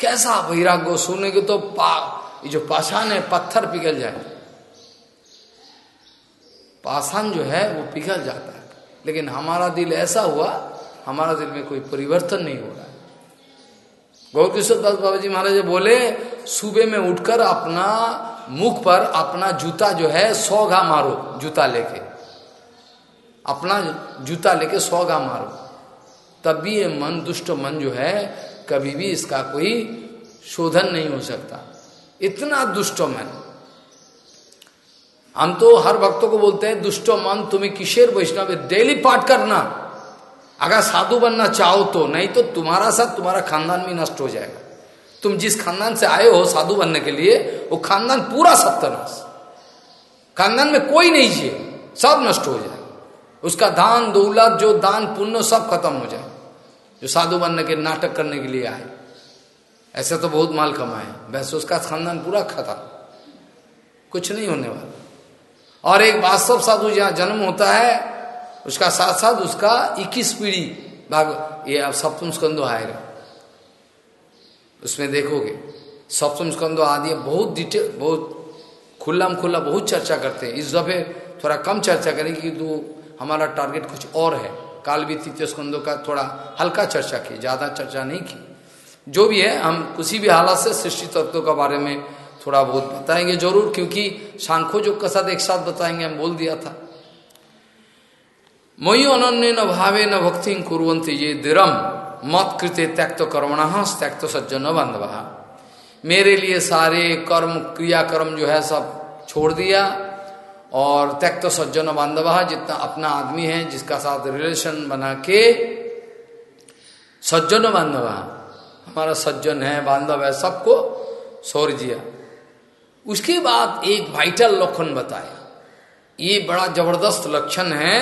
कैसा वैराग्य सुनने के तो पा, ये जो पाषाण है, पत्थर पिघल जाए। पाषाण जो है, वो पिघल जाता है। लेकिन हमारा दिल ऐसा हुआ, हमारा दिल में कोई परिवर्तन नहीं हो रहा है गौर किशोर दास बाबा जी महाराज बोले, सुबह में उठकर अपना मुख पर अपना जूता जो है सौ घा मारो, जूता लेके। अपना जूता लेके सौ घा मारो। तब भी ये मन, दुष्ट मन जो है, कभी भी इसका कोई शोधन नहीं हो सकता। इतना दुष्ट मन। हम तो हर भक्तों को बोलते हैं, दुष्टो मन, तुम्हें किशेर वैष्णव, डेली पाठ करना। अगर साधु बनना चाहो तो नहीं तो तुम्हारा साथ तुम्हारा खानदान भी नष्ट हो जाएगा। तुम जिस खानदान से आए हो साधु बनने के लिए, वो खानदान पूरा सत्यानाश। खानदान में कोई नहीं जिए, सब नष्ट हो जाए। उसका दान, दौलत, जो दान पुण्य सब खत्म हो जाए। जो साधु बनने के, नाटक करने के लिए आए। ऐसे तो बहुत माल कमाए वैसे उसका खानदान पूरा खत्म। कुछ नहीं होने वाला। और एक वास्तव साधु जहाँ जन्म होता है उसका साथ साथ उसका इक्कीस पीढ़ी भाग, ये अब सप्तम स्कंदो आएगा उसमें देखोगे, सप्तम स्कंदो आदि बहुत डिटेल बहुत खुला खुला बहुत चर्चा करते हैं। इस दफे थोड़ा कम चर्चा करेंगे कि तो हमारा टारगेट कुछ और है। काल भी तृतीय स्कंदों का थोड़ा हल्का चर्चा की, ज़्यादा चर्चा नहीं की। जो भी है, हम किसी भी हालत से सृष्टि तत्वों का बारे में थोड़ा बहुत बताएँगे ज़रूर, क्योंकि शांखो जो के साथ एक साथ बताएँगे, हम बोल दिया था। मई अनन्य न भावे न भक्ति कुरंती ये दिरम मत कृत्य त्यक्त कर्मण, त्यक्त सज्जन बांधव मेरे लिए सारे कर्म, क्रियाकर्म जो है सब छोड़ दिया। और त्यक्त सज्जन बांधव जितना अपना आदमी है, जिसका साथ रिलेशन बना के सज्जन बांधव हमारा सज्जन है बांधव है, सबको छोड़ दिया उसके बाद एक वाइटल लक्षण बताया। ये बड़ा ज़बरदस्त लक्षण है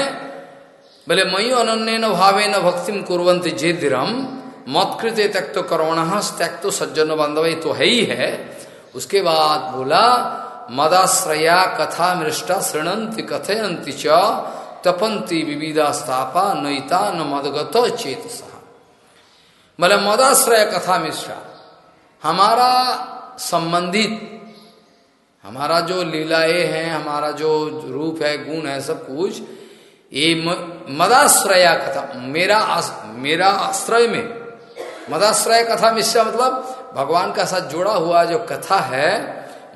बोले मई अनन्य न भावे न भक्ति कुरंत जेदिरम मत्कृत त्यक्त करोण त्यक्त सज्जन बांधव तो है ही है। उसके बाद बोला, मदाश्रया कथा मृष्टा श्रृणंति कथयंती च तपंती विविधा स्थापा नईता न मदगत चेत बोले, मदाश्रय कथा मिश्रा हमारा संबंधित, हमारा जो लीलाएँ हैं, हमारा जो रूप है, गुण है, सब कुछ ये मदाश्रया कथा मेरा आस, मेरा आश्रय में मदाश्रय कथा मिश्रा मतलब भगवान का साथ जोड़ा हुआ जो कथा है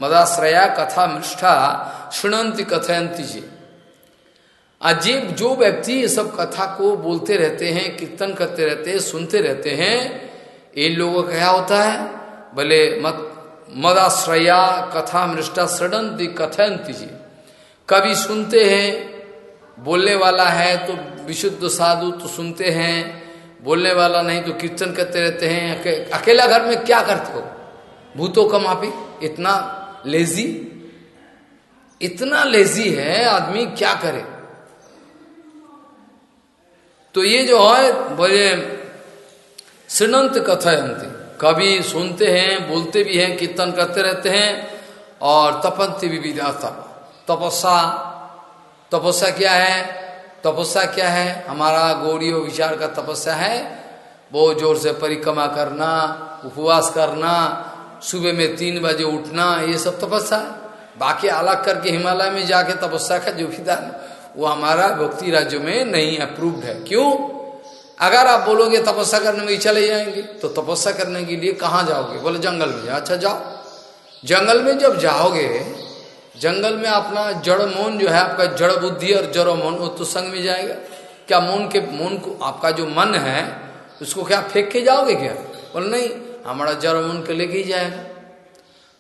मदाश्रया कथा मृष्ठा सुनंती कथयंती जी। अजीब जो व्यक्ति ये सब कथा को बोलते रहते हैं कीर्तन करते रहते हैं सुनते रहते हैं इन लोगों का क्या होता है? भले मत मदाश्रया कथा मृष्टा सडंती कथयंती जी। कभी सुनते हैं बोलने वाला है तो विशुद्ध साधु तो सुनते हैं, बोलने वाला नहीं तो कीर्तन करते रहते हैं अकेला घर में क्या करते हो? भूतों का माफ़ी? इतना लेजी इतना लेजी है आदमी, क्या करे? तो ये जो है, बोले श्रीनंत कथयंती कभी सुनते हैं, बोलते भी हैं, कीर्तन करते रहते हैं, और तपंती भी विविधता तपस्या तपस्या क्या है? तपस्या क्या है? हमारा गौरी विचार का तपस्या है। बहुत ज़ोर से परिक्रमा करना, उपवास करना, सुबह में तीन बजे उठना, ये सब तपस्या है। बाकी अलग करके हिमालय में जाके तपस्या का जो भी दान, वो हमारा भक्ति राज्य में नहीं अप्रूव्ड है। क्यों? अगर आप बोलोगे तपस्या करने में चले जाएँगे तो तपस्या करने के लिए कहाँ जाओगे? बोले जंगल में। अच्छा जाओ। जंगल में जब जाओगे जंगल में अपना जड़ मोन जो है, आपका जड़ बुद्धि और जड़ मोन वो तो संग में जाएगा। क्या मोन के, मोन को, आपका जो मन है, उसको क्या फेंक के जाओगे क्या? बोले, नहीं, हमारा जड़ मन के लेके ही जाएगा।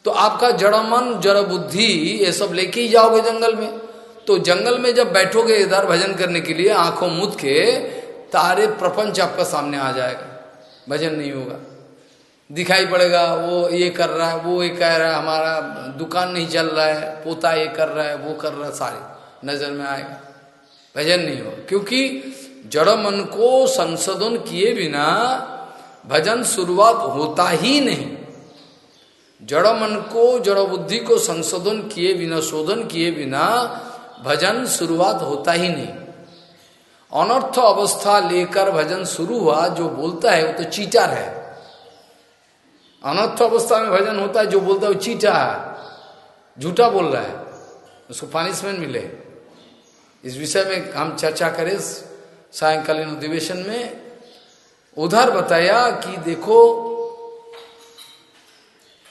तो आपका जड़ मन, जड़ बुद्धि, ये सब लेके ही जाओगे जंगल में। तो जंगल में जब बैठोगे इधर भजन करने के लिए, आँखों मुद के, तारे प्रपंच आपका सामने आ जाएगा। भजन नहीं होगा। दिखाई पड़ेगा, वो ये कर रहा है, वो ये कह रहा है, हमारा दुकान नहीं चल रहा है, पोता ये कर रहा है, वो कर रहा है, सारे नज़र में आएगा। भजन नहीं हो, क्योंकि जड़ मन को संशोधन किए बिना भजन शुरुआत होता ही नहीं। जड़ मन को, जड़ बुद्धि को संशोधन किए बिना, शोधन किए बिना भजन शुरुआत होता ही नहीं। अनर्थ अवस्था लेकर भजन शुरू हुआ, जो बोलता है, वो तो चीटर है। अनर्थ अवस्था में भजन होता है, जो बोलता है वो चीटा है। झूठा बोल रहा है। उसको पनिशमेंट मिले। इस विषय में हम चर्चा करें। सायकालीन अधिवेशन में उधर बताया कि देखो,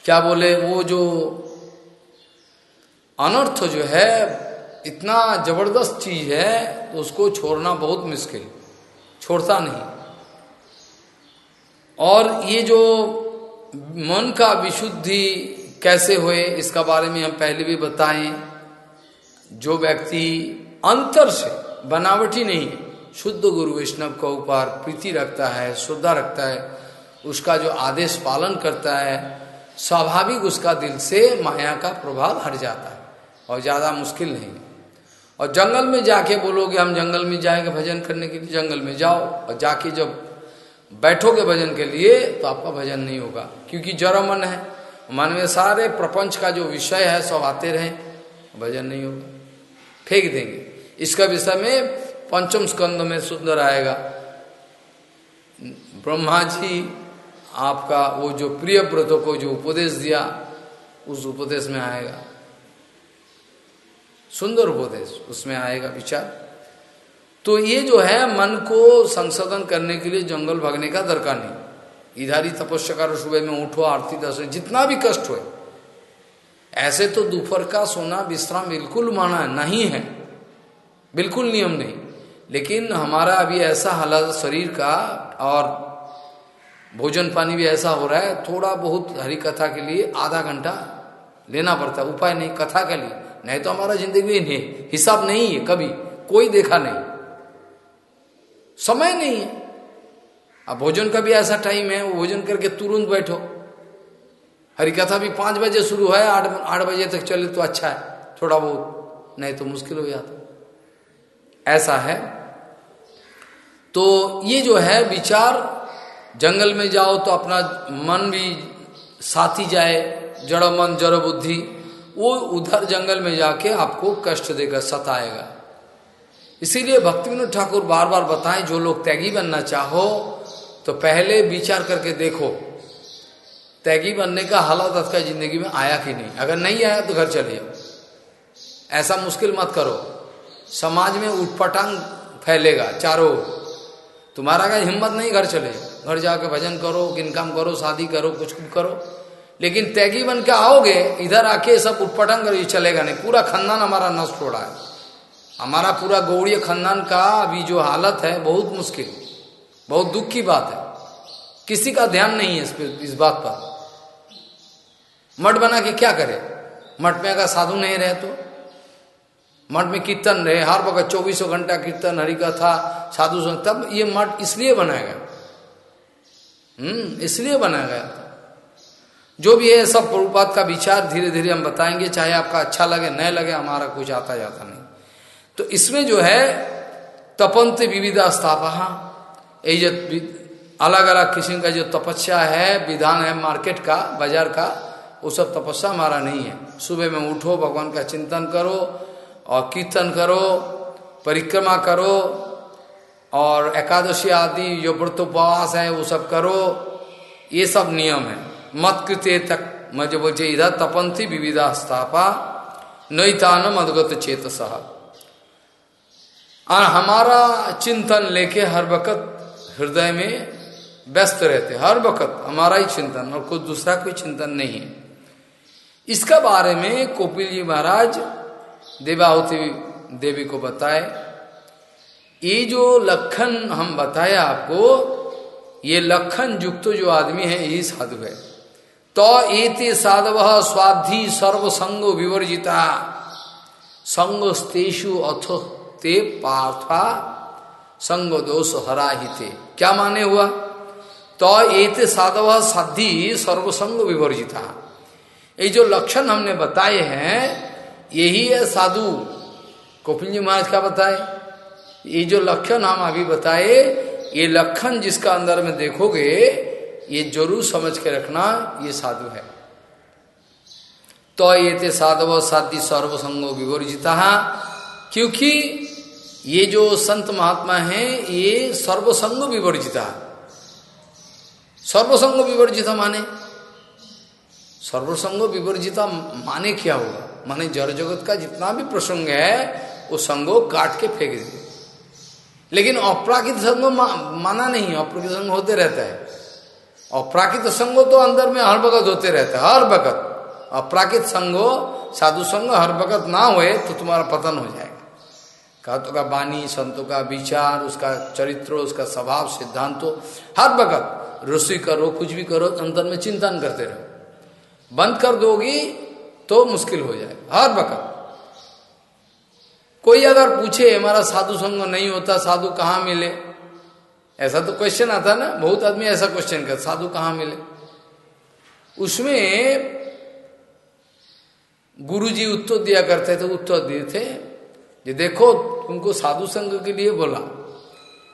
क्या बोले, वो जो अनर्थ जो है, इतना ज़बरदस्त चीज़ है तो उसको छोड़ना बहुत मुश्किल। छोड़ता नहीं। और ये जो मन का विशुद्धि कैसे हुए, इसका बारे में हम पहले भी बताएँ। जो व्यक्ति अंतर से, बनावटी नहीं, शुद्ध गुरु वैष्णव का ऊपर प्रीति रखता है, श्रद्धा रखता है, उसका जो आदेश पालन करता है, स्वाभाविक उसका दिल से माया का प्रभाव हट जाता है और ज़्यादा मुश्किल नहीं। और जंगल में जाके बोलोगे, हम जंगल में जाएँगे भजन करने के लिए, जंगल में जाओ और जाके जब बैठोगे भजन के लिए तो आपका भजन नहीं होगा। क्योंकि जरा मन है। मन में सारे प्रपंच का जो विषय है, सब आते रहे, भजन नहीं होगा। फेंक देंगे। इसका विषय में पंचम स्कंद में सुंदर आएगा। ब्रह्मा जी, आपका वो जो प्रिय व्रतों को जो उपदेश दिया, उस उपदेश में आएगा। सुंदर उपदेश उसमें आएगा विचार। तो ये जो है, मन को संशोधन करने के लिए जंगल भागने का दरकार नहीं। इधर ही तपस्या करो सुबह में उठो, आरती दस जितना भी कष्ट हो ऐसे तो दोपहर का सोना विश्राम बिल्कुल माना नहीं है। बिल्कुल नियम नहीं। लेकिन हमारा अभी ऐसा हालत शरीर का और भोजन पानी भी ऐसा हो रहा है, थोड़ा बहुत हरी कथा के लिए आधा घंटा लेना पड़ता है। उपाय नहीं, कथा के लिए। नहीं तो हमारा ज़िंदगी नहीं, हिसाब नहीं है कभी। कोई देखा नहीं। समय नहीं है। अब भोजन का भी ऐसा टाइम है भोजन करके तुरंत बैठो। हरी कथा भी पाँच बजे शुरू है, आठ आठ बजे तक चले तो अच्छा है। थोड़ा बहुत, नहीं तो मुश्किल हो जाता। ऐसा है। तो ये जो है विचार, जंगल में जाओ तो अपना मन भी साथी जाए, जड़ मन, जड़ बुद्धि, वो उधर जंगल में जाके आपको कष्ट देगा, सताएगा। इसीलिए भक्ति विनोद ठाकुर बार बार बताएँ, जो लोग त्यागी बनना चाहो तो पहले विचार करके देखो। त्यागी बनने का हालत आपका ज़िंदगी में आया कि नहीं? अगर नहीं आया तो घर चले जाओ। ऐसा मुश्किल मत करो। समाज में उठपटांग फैलेगा चारों तुम्हारा का हिम्मत नहीं, घर चले घर जाके भजन करो इनकम करो, शादी करो, कुछ कुछ करो। लेकिन त्यागी बन के आओगे, इधर आके सब उठपटांग करो चलेगा नहीं। पूरा खानदान हमारा नष्ट हो रहा है। हमारा पूरा गौड़ीय खानदान का अभी जो हालत है बहुत मुश्किल। बहुत दुख की बात है। किसी का ध्यान नहीं है इस, पर इस बात पर। मठ बना के क्या करे? मठ में अगर साधु नहीं रहे तो? मठ में कीर्तन रहे हर वक्त चौबीसों घंटा कीर्तन हरि कथा साधु तब ये मठ इसलिए बनाया गया। हम्म इसलिए बनाया गया जो भी है सब प्रभुपात का विचार धीरे धीरे हम बताएँगे चाहे आपका अच्छा लगे न लगे हमारा कुछ आता जाता नहीं। तो इसमें जो है, तपंत विविधा स्थापा ये जो अलग अलग किस्म का जो तपस्या है, विधान है, मार्केट का, बाज़ार का, वो सब तपस्या हमारा नहीं है। सुबह में उठो, भगवान का चिंतन करो और कीर्तन करो, परिक्रमा करो और एकादशी आदि, जो व्रतोपवास है, वो सब करो। ये सब नियम है। मत कृत्य तक, मैं जो बोलते इधर तपंथी विविधा स्थापा नई तान मदगत चेत सह और हमारा चिंतन लेके हर वक्त हृदय में व्यस्त रहते हर वक्त हमारा ही चिंतन और कोई दूसरा कोई चिंतन नहीं है। इसका बारे में कोपिल जी महाराज देवाहुति देवी को बताए। ये जो लक्षण हम बताए आपको, ये लक्षण युक्त जो आदमी है यही साधु है। तो एते साधव स्वाधि सर्वसंग विवर्जिता। संगस्तेषु अथ ते पार्था संग दोष हरा ही थे क्या माने हुआ? तो एते साधव साधि सर्वसंग विवर्जिता। ये जो लक्षण हमने बताए हैं, यही है साधु। कपिल जी महाराज का बताए? ये जो लक्षण हम अभी बताए, ये लक्षण जिसका अंदर में देखोगे, ये ज़रूर समझ के रखना ये साधु है। तो ये थे साधव साधि सर्वसंगो विवर्जिता। क्योंकि ये जो संत महात्मा है, ये सर्वसंग विवर्जिता। सर्वसंग विवर्जिता माने? सर्वसंग विवर्जिता माने क्या होगा? माने जड़ जगत का जितना भी प्रसंग है, वो संगो काट के फेंक दे लेकिन अपराकित संग माना नहीं, अपराकित संग होते रहता है। अपराकित संगो तो अंदर में हर वक्त होते रहता है, हर वक्त। अपराकित संगो, साधु संग हर वक्त ना हुए तो तुम्हारा पतन हो जाएगा कहतों का वाणी, संतों का विचार, उसका चरित्र, उसका स्वभाव, सिद्धांतों, हर वक्त रसोई करो, कुछ भी करो, अंदर में चिंतन करते रहो। बंद कर दोगी तो मुश्किल हो जाए हर वक्त। कोई अगर पूछे, हमारा साधु संग नहीं होता, साधु कहाँ मिले? ऐसा तो क्वेश्चन आता ना, बहुत आदमी ऐसा क्वेश्चन कर, साधु कहाँ मिले? उसमें गुरुजी उत्तर दिया करते थे, उत्तर दिए थे ये देखो, तुमको साधु संघ के लिए बोला।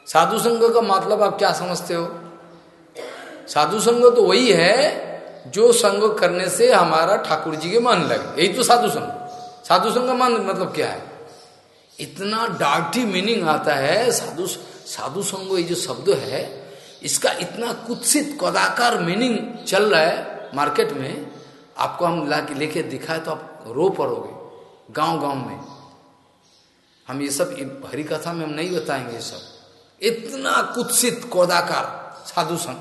साधु संघ का मतलब आप क्या समझते हो? साधु संघ तो वही है जो संग करने से हमारा ठाकुर जी के मन लगे। यही तो साधु संघ। साधु संघ का मन मतलब क्या है? इतना डार्टी मीनिंग आता है, साधु साधु संघ ये जो शब्द है, इसका इतना कुत्सित, कदाकार मीनिंग चल रहा है मार्केट में, आपको हम ला लेके दिखाए तो आप रो पड़ोगे गाँव गाँव में। हम ये सब हरी कथा में हम नहीं बताएँगे ये सब। इतना कुत्सित कोदाकार साधु संघ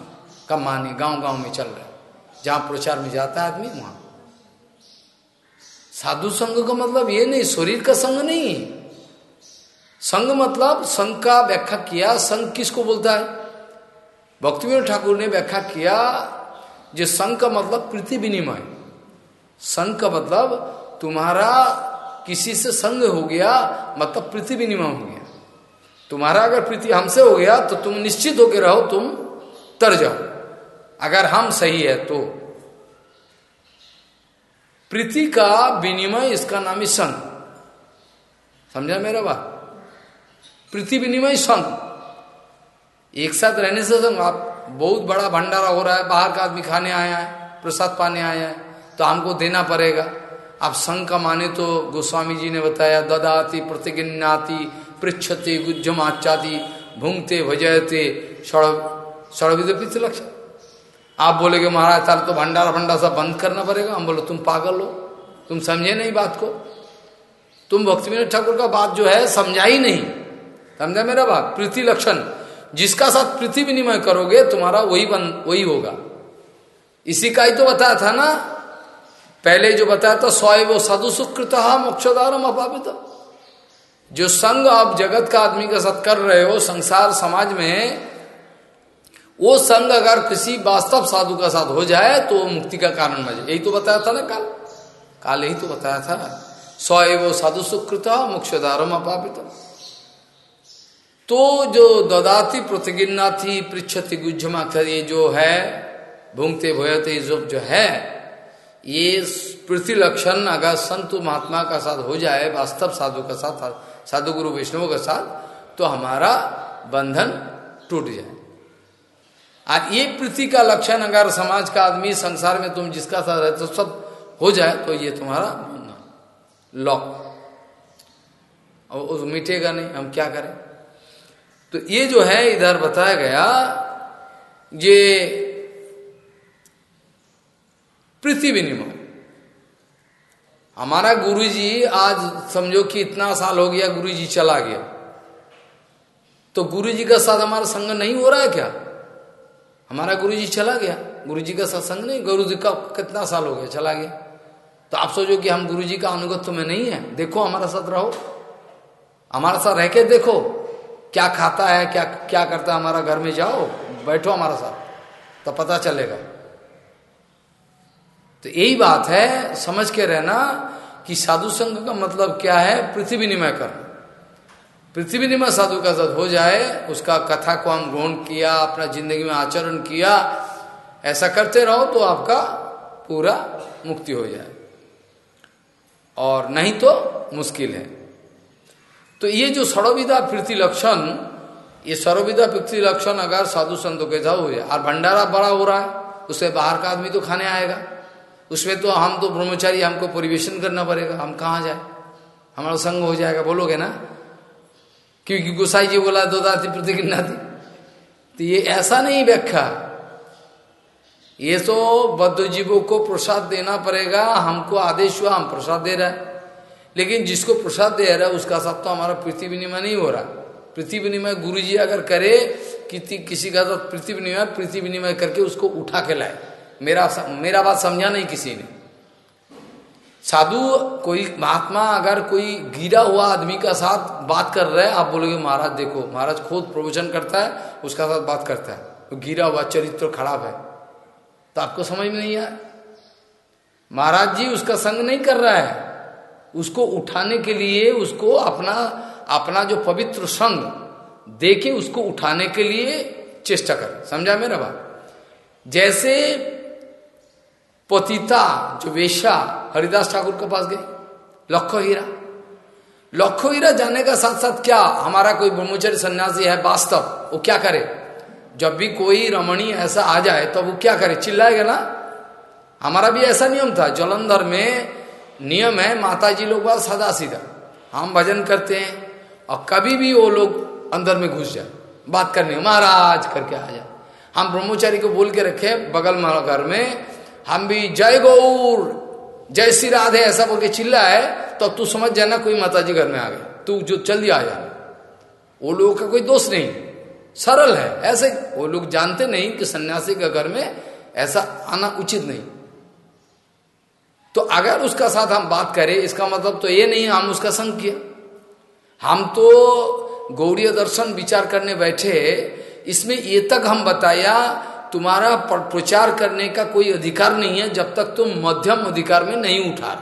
का माने गाँव गाँव में चल रहा है। जहाँ प्रचार में जाता है आदमी, वहाँ। साधु संघ का मतलब ये नहीं, शरीर का संघ नहीं संघ मतलब संघ का व्याख्या किया, संघ किसको बोलता है? भक्ति ठाकुर ने व्याख्या किया जो संघ का मतलब प्रीति विनिमय। संघ का मतलब तुम्हारा किसी से संग हो गया मतलब प्रीति विनिमय हो गया। तुम्हारा अगर प्रीति हमसे हो गया तो तुम निश्चित होकर रहो, तुम तर जाओ। अगर हम सही है तो। प्रीति का विनिमय, इसका नाम है संग। समझा मेरा बात? प्रीति विनिमय, संग। एक साथ रहने से संग। आप बहुत बड़ा भंडारा हो रहा है, बाहर का आदमी खाने आया है, प्रसाद पाने आया है तो हमको देना पड़ेगा। अब संघ का माने तो गोस्वामी जी ने बताया, ददाती, प्रतिगिन्नाति पृछते गुज्जमाचाति भूंगते, भजयते सड़विद आप बोलेगे, महाराज, ताल तो भंडारा, भंडार सब बंद करना पड़ेगा। हम बोलो, तुम पागल हो। तुम समझे नहीं बात को। तुम भक्ति ठाकुर का बात जो है, समझा ही नहीं। समझा मेरा बात? प्रीति लक्षण। जिसका साथ प्रीति विनिमय करोगे, तुम्हारा वही बन, वही होगा। इसी का ही तो बताया था ना पहले जो बताया था स्वय वो साधु सुकृत मोक्षदारम अपापित जो संग आप जगत का आदमी के साथ कर रहे हो, संसार समाज में, वो संग अगर किसी वास्तव साधु का साथ हो जाए तो मुक्ति का कारण बन जाए। यही तो बताया था ना काल। काल यही तो बताया था। स्वय वो साधु सुकृत मोक्षदारम अपापित तो जो ददाती प्रतिगिन्ना थी पृछति गुज्जमा ये जो है भूंगते भोयते जो जो है ये पृथ्वी लक्षण अगर संत महात्मा का साथ हो जाए, वास्तव साधु का साथ, साधु गुरु वैष्णव के साथ तो हमारा बंधन टूट जाए। और ये पृथ्वी का लक्षण अगर समाज का आदमी, संसार में तुम जिसका साथ रहते तो सब हो जाए तो ये तुम्हारा लॉक। और मिटेगा नहीं, हम क्या करें? तो ये जो है, इधर बताया गया, ये प्रीति विनिमय हमारा गुरुजी आज समझो कि इतना साल हो गया गुरुजी चला गया। तो गुरुजी का साथ हमारा संग नहीं हो रहा है क्या? हमारा गुरुजी चला गया। गुरुजी का सत्संग नहीं गुरु जी का कितना साल हो गया चला गया। तो आप सोचो कि हम गुरुजी का अनुगत में नहीं है। देखो हमारा साथ रहो। हमारा साथ रह के देखो। क्या खाता है, क्या क्या करता है हमारा घर में जाओ, बैठो हमारा साथ। तो पता चलेगा। तो यही बात है, समझ के रहना कि साधु संघ का मतलब क्या है, पृथ्वी विनिमय करना पृथ्वी विनिमय साधु का साथ हो जाए, उसका कथा को हम ग्रहण किया, अपना ज़िंदगी में आचरण किया, ऐसा करते रहो तो आपका पूरा मुक्ति हो जाए। और नहीं तो मुश्किल है। तो ये जो सर्वविदा पृथ्वी लक्षण, ये सर्वविदा पृथ्वी लक्षण अगर साधु संतों के साथ हो जाए, और भंडारा बड़ा हो रहा है, उससे बाहर का आदमी तो खाने आएगा। उसमें तो हम तो ब्रह्मचारी, हमको परिवेशन करना पड़ेगा। हम कहाँ जाए? हमारा संग हो जाएगा। बोलोगे ना? क्योंकि गोसाई जी बोला, दो दाती प्रतिज्ञा थी तो। ये ऐसा नहीं व्याख्या। ये तो बद्ध जीवों को प्रसाद देना पड़ेगा। हमको आदेश हुआ, हम प्रसाद दे रहे हैं। लेकिन जिसको प्रसाद दे रहा है, उसका साथ तो हमारा पृथ्वी विनिमय नहीं हो रहा। पृथ्वी विनिमय गुरु जी अगर करे किसी का साथ पृथ्वी विनिमय पृथ्वी विनिमय करके उसको उठा के लाए। मेरा मेरा बात समझा नहीं किसी ने। साधु, कोई महात्मा अगर कोई गिरा हुआ आदमी का साथ बात कर रहे हैं, आप बोलोगे, महाराज, देखो, महाराज खुद प्रवचन करता है, उसका साथ बात करता है। तो गिरा हुआ चरित्र खराब है। तो आपको समझ में नहीं आया? महाराज जी उसका संग नहीं कर रहा है। उसको उठाने के लिए उसको अपना अपना जो पवित्र संग देके उसको उठाने के लिए चेष्टा कर। समझा मेरा बात? जैसे पतिता, जो वेशा हरिदास ठाकुर के पास गई। लक्ष्य हीरा लक्ष्य हीरा जाने का साथ साथ क्या? हमारा कोई ब्रह्मचर्य सन्यासी है वास्तव, वो क्या करे? जब भी कोई रमणी ऐसा आ जाए तो वो क्या करे? चिल्लाएगा ना? हमारा भी ऐसा नियम था। जलंधर में नियम है माता जी लोग बात सदा सीधा हम भजन करते हैं, और कभी भी वो लोग अंदर में घुस जाए। बात करने, महाराज करके आ जाए। हम ब्रह्मचारी को बोल के रखे, बगल घर में हम भी जय गौर। जय श्री राधे, ऐसा बोल के चिल्ला है तो तू समझ जाना कोई माता जी घर में आ गए। तू जो जल्दी आ जा वो लोगों का कोई दोष नहीं। सरल है, ऐसे वो लोग जानते नहीं कि सन्यासी के घर में ऐसा आना उचित नहीं। तो अगर उसका साथ हम बात करें, इसका मतलब तो ये नहीं हम उसका संग किया। हम तो गौड़ीय दर्शन विचार करने बैठे इसमें ये तक हम बताया तुम्हारा प्रचार करने का कोई अधिकार नहीं है जब तक तुम मध्यम अधिकार में नहीं उठा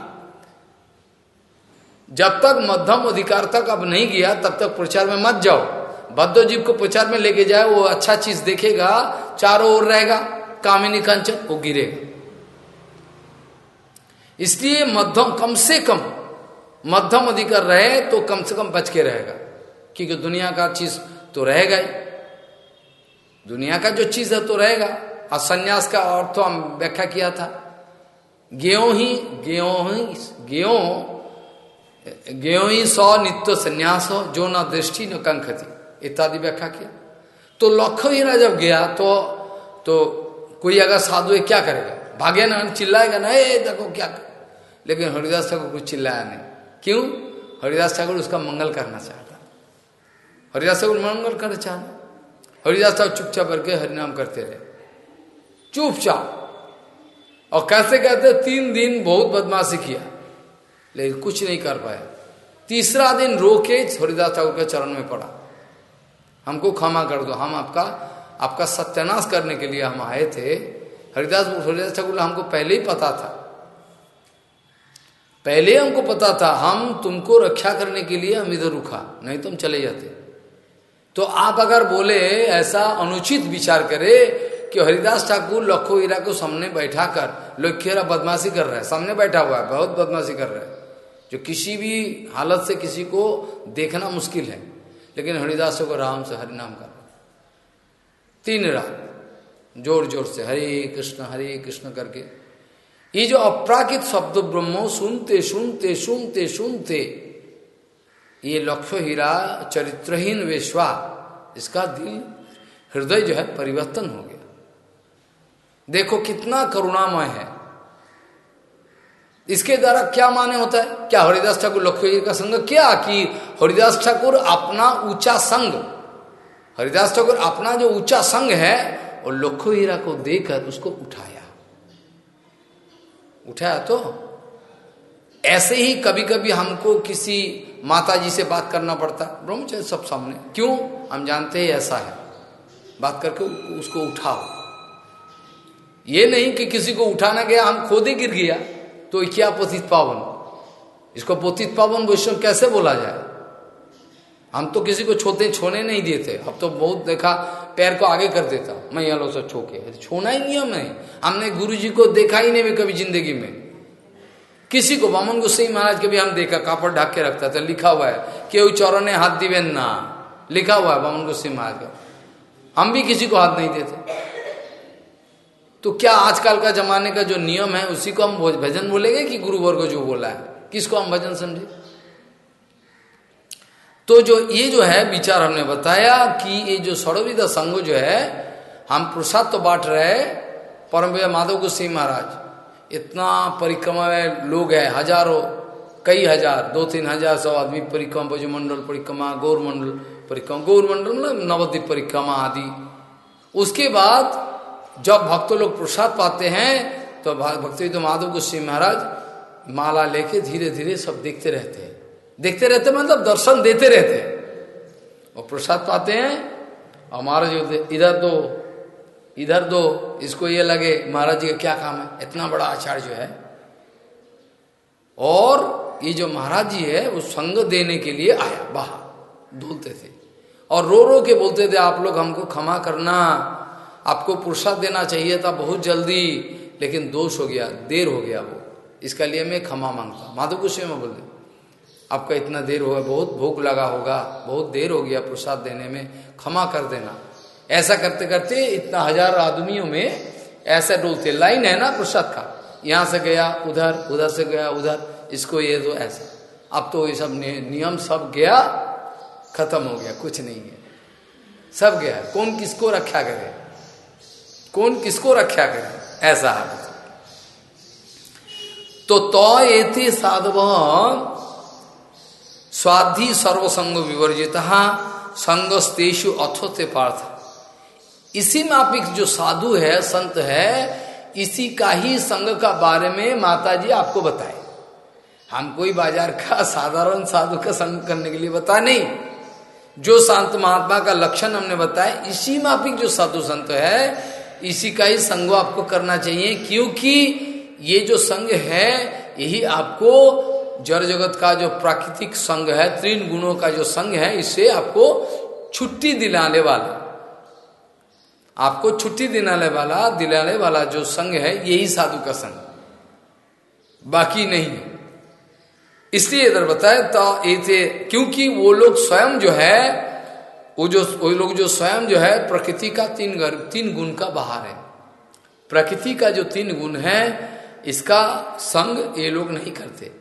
जब तक मध्यम अधिकार तक अब नहीं गया, तब तक प्रचार में मत जाओ। बद्ध जीव को प्रचार में लेके जाए, वो अच्छा चीज़ देखेगा, चारों ओर रहेगा, कामिनी कंचन, वो गिरेगा। इसलिए मध्यम, कम से कम मध्यम अधिकार रहे तो कम से कम बच के रहेगा, क्योंकि दुनिया का चीज़ तो रहेगा ही। दुनिया का जो चीज़ है तो रहेगा। और संन्यास का अर्थ तो हम व्याख्या किया था। गेयो ही गेयो ही गेयो गेयो ही सौ नित्य संन्यास हो, जो न दृष्टि, न कंखती। इत्यादि व्याख्या किया। तो लक्ष्य ही ना जब गया तो तो कोई अगर साधु क्या करेगा? भागे ना, चिल्लाएगा ना, ए, देखो क्या कर? लेकिन हरिदास ठाकुर कुछ चिल्लाया नहीं। क्यों? हरिदास ठाकुर उसका मंगल करना चाहता। हरिदास ठाकुर मंगल करना चाहता। हरिदास साहब चुपचाप करके हरिनाम करते रहे। चुपचाप। और कैसे कहते, तीन दिन बहुत बदमाशी किया। लेकिन कुछ नहीं कर पाया। तीसरा दिन रोके हरिदास ठाकुर के चरण में पड़ा। हमको क्षमा कर दो, हम आपका आपका सत्यानाश करने के लिए हम आए थे। हरिदास हरिदास ठाकुर हमको पहले ही पता था। पहले हमको पता था, हम तुमको रक्षा करने के लिए हम इधर रुका, नहीं तो हम चले जाते। तो आप अगर बोले, ऐसा अनुचित विचार करे कि हरिदास ठाकुर लखो हीरा को सामने बैठा कर, लखेरा बदमाशी कर रहा है, सामने बैठा हुआ है, बहुत बदमाशी कर रहा है, जो किसी भी हालत से किसी को देखना मुश्किल है। लेकिन हरिदास को राम से हरिनाम कर। तीन रात ज़ोर ज़ोर से, हरे कृष्ण हरे कृष्ण करके। ये जो अपराकित शब्द ब्रह्मो सुनते सुनते सुनते सुनते ये लक्ष्य हीरा चरित्रहीन वेश्वा, इसका दिल, हृदय जो है परिवर्तन हो गया। देखो कितना करुणामय है। इसके द्वारा क्या माने होता है? क्या हरिदास ठाकुर लक्ष्य का संग? क्या कि हरिदास ठाकुर अपना ऊँचा संग, हरिदास ठाकुर अपना जो ऊँचा संग है, और लक्ष्य हीरा को देकर उसको उठाया। उठाया तो ऐसे ही कभी कभी हमको किसी माता जी से बात करना पड़ता। ब्रह्मचर्य सब सामने। क्यों? हम जानते हैं ऐसा है। बात करके उसको उठाओ। ये नहीं कि किसी को उठाना गया, हम खोदे गिर गया तो क्या पोतित पावन। इसको पोतित पावन वैष्णव कैसे बोला जाए? हम तो किसी को छोते, छोने नहीं देते। अब तो बहुत देखा, पैर को आगे कर देता। मैं यहाँ सब छोके। छोना ही नियम है हमने गुरु जी को देखा ही नहीं कभी ज़िंदगी में। किसी को वामन गोसाई महाराज के भी हम देखा, कापड़ ढक के रखता था, लिखा हुआ है केव चौरने हाथ दिवेन ना। लिखा हुआ है वामन गोसाई महाराज का। हम भी किसी को हाथ नहीं देते। तो क्या आजकल का जमाने का जो नियम है, उसी को हम भजन बोलेंगे कि गुरुवर को जो बोला है? किसको हम भजन समझे? तो जो, ये जो है विचार हमने बताया कि ये जो सड़विदा संघ जो है, हम प्रसाद तो बांट रहे परम माधव गोसाई महाराज। इतना परिक्रमा में लोग है, हज़ारों, कई हज़ार, दो तीन हज़ार सौ आदमी परिक्रमा मंडल परिक्रमा गौर मंडल परिक्रमा गौर मंडल मतलब नवद्वीप परिक्रमा आदि। उसके बाद जब भक्त लोग प्रसाद पाते हैं तो भक्ति तो माधव गुस्सी महाराज माला लेके धीरे धीरे सब देखते रहते हैं। देखते रहते मतलब दर्शन देते रहते हैं। और प्रसाद पाते हैं हमारा जो इधर तो इधर दो, इसको ये लगे, महाराज जी का क्या काम है? इतना बड़ा आचार्य जो है। और ये जो महाराज जी है, वो संग देने के लिए आया, बाहर, बोलते थे। और रो रो के बोलते थे, आप लोग हमको क्षमा करना, आपको प्रसाद देना चाहिए था बहुत जल्दी, लेकिन दोष हो गया, देर हो गया वो। इसका लिए मैं क्षमा माँगता माधव कुछ में बोलते, आपका इतना देर होगा बहुत भूख लगा होगा, बहुत देर हो गया प्रसाद देने में, क्षमा कर देना। ऐसा करते करते इतना हज़ार आदमियों में ऐसा डोलते लाइन है ना प्रसाद का। यहाँ से गया, उधर उधर से गया, उधर, इसको ये तो ऐसा। अब तो ये सब नियम सब गया, खत्म हो गया, कुछ नहीं है। सब गया। कौन किसको रक्षा करे? कौन किसको रक्षा करे? ऐसा है। तो तो ये साधव स्वाधि सर्वसंग विवर्जित, संगस्तेषु अथोते पार्थ। इसी में आप एक जो साधु है, संत है, इसी का ही संग का बारे में माता जी आपको बताए। हम कोई बाज़ार का साधारण साधु का संग करने के लिए बता नहीं। जो संत महात्मा का लक्षण हमने बताया, इसी मापिक जो साधु संत है, इसी का ही संग आपको करना चाहिए, क्योंकि ये जो संग है, यही आपको जड़ जगत का जो प्राकृतिक संग है, तीन गुणों का जो संग है इससे आपको छुट्टी दिलाने वाला आपको छुट्टी दिलाने वाला दिलाने वाला जो संग है, यही साधु का संग। बाकी नहीं इसलिए इधर बताए तो ऐसे क्योंकि वो लोग स्वयं जो है, वो जो, वो लोग जो स्वयं जो है, प्रकृति का तीन तीन गुण का बाहर है। प्रकृति का जो तीन गुण है, इसका संग ये लोग नहीं करते।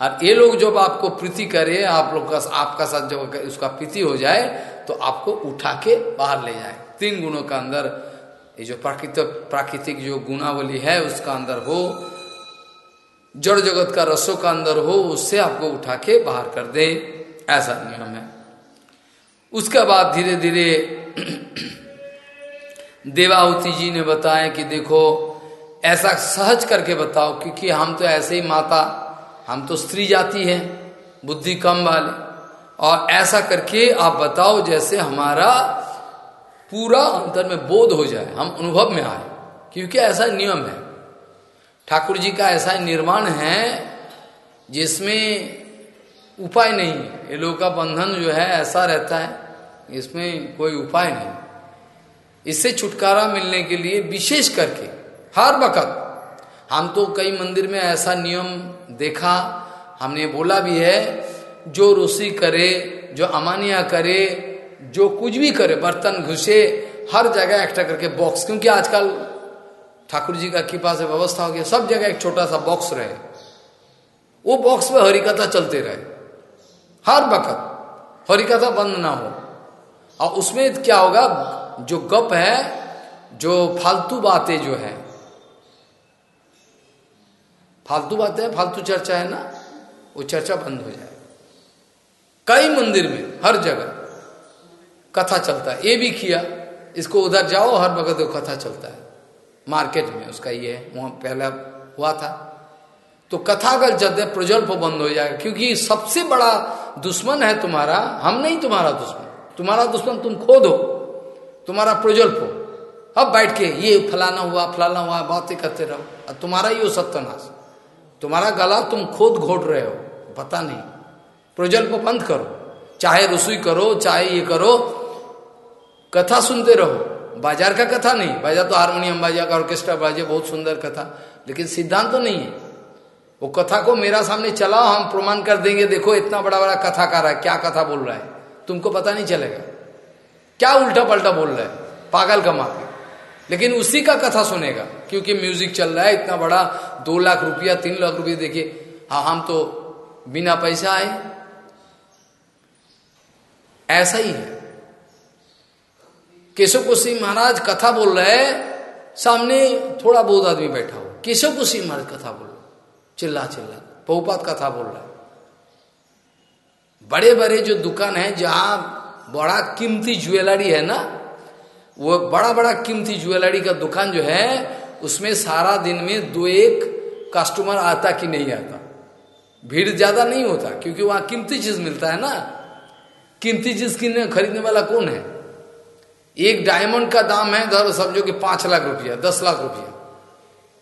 और ये लोग जब आपको प्रीति करे, आप लोग का, आपका साथ जब उसका प्रीति हो जाए तो आपको उठा के बाहर ले जाए। तीन गुणों का अंदर, ये जो प्राकृतिक प्राकृतिक जो गुणावली है, उसका अंदर हो, जड़ जगत का रसों का अंदर हो, उससे आपको उठा के बाहर कर दे, ऐसा नियम है। उसके बाद धीरे धीरे देवावती जी ने बताया कि देखो, ऐसा सहज करके बताओ, क्योंकि हम तो ऐसे ही माता, हम तो स्त्री जाति है, बुद्धि कम वाले। और ऐसा करके आप बताओ, जैसे हमारा पूरा अंतर में बोध हो जाए, हम अनुभव में आए, क्योंकि ऐसा नियम है। ठाकुर जी का ऐसा निर्माण है, जिसमें उपाय नहीं है। ये लोग का बंधन जो है, ऐसा रहता है, इसमें कोई उपाय नहीं। इससे छुटकारा मिलने के लिए विशेष करके, हर वक्त, हम तो कई मंदिर में ऐसा नियम देखा, हमने बोला भी है, जो रोसी करे, जो अमानिया करे जो कुछ भी करे, बर्तन घुसे, हर जगह एक्टा करके बॉक्स क्योंकि आजकल ठाकुर जी का कृपा से व्यवस्था हो गया, सब जगह एक छोटा सा बॉक्स रहे। वो बॉक्स में हरिकथा चलते रहे। हर वक्त हरिकथा बंद ना हो। और उसमें क्या होगा, जो गप है, जो फालतू बातें जो है, फालतू बातें है, फालतू चर्चा है ना, वो चर्चा बंद हो जाए। कई मंदिर में, हर जगह। कथा चलता है। ये भी किया, इसको उधर जाओ, हर वक्त कथा चलता है। मार्केट में उसका ये है, वहाँ पहला हुआ था। तो कथा अगर जब प्रजल्प बंद हो जाएगा, क्योंकि सबसे बड़ा दुश्मन है तुम्हारा, हम नहीं तुम्हारा दुश्मन। तुम्हारा दुश्मन तुम खो दो, तुम्हारा प्रजल्प हो। अब बैठ के ये फलाना हुआ फलाना हुआ, बातें करते रहो। और तुम्हारा ही हो सत्यनाश। तुम्हारा गला तुम खुद घोट रहे हो, पता नहीं। प्रजल को बंद करो। चाहे रसोई करो, चाहे ये करो कथा सुनते रहो। बाज़ार का कथा नहीं। बाज़ार तो हारमोनियम बाजा का ऑर्केस्ट्रा बाजे, बहुत सुंदर कथा। लेकिन सिद्धांत तो नहीं है। वो कथा को मेरा सामने चलाओ, हम प्रमाण कर देंगे, देखो इतना बड़ा बड़ा कथा कर रहा है, क्या कथा बोल रहा है? तुमको पता नहीं चलेगा। क्या उल्टा पलटा बोल रहा है? पागल का माफ़ी लेकिन उसी का कथा सुनेगा, क्योंकि म्यूज़िक चल रहा है, इतना बड़ा, दो लाख रुपया, तीन लाख रुपया, देखिए। हाँ हम तो बिना पैसा आए। ऐसा ही है। केशव कुशी महाराज कथा बोल रहे हैं, सामने थोड़ा बहुत आदमी बैठा हो केशव कुशी महाराज कथा बोल चिल्ला चिल्ला। बहुपात कथा बोल रहा है। बड़े बड़े जो दुकान है, जहाँ बड़ा कीमती ज्वेलरी है ना, वो बड़ा बड़ा कीमती ज्वेलरी का दुकान जो है, उसमें सारा दिन में दो एक कस्टमर आता कि नहीं आता। भीड़ ज़्यादा नहीं होता, क्योंकि वहाँ कीमती चीज़ मिलता है ना। कीमती चीज़ खरीदने वाला कौन है? एक डायमंड का दाम है धर समझो कि पाँच लाख रुपया, दस लाख रुपया।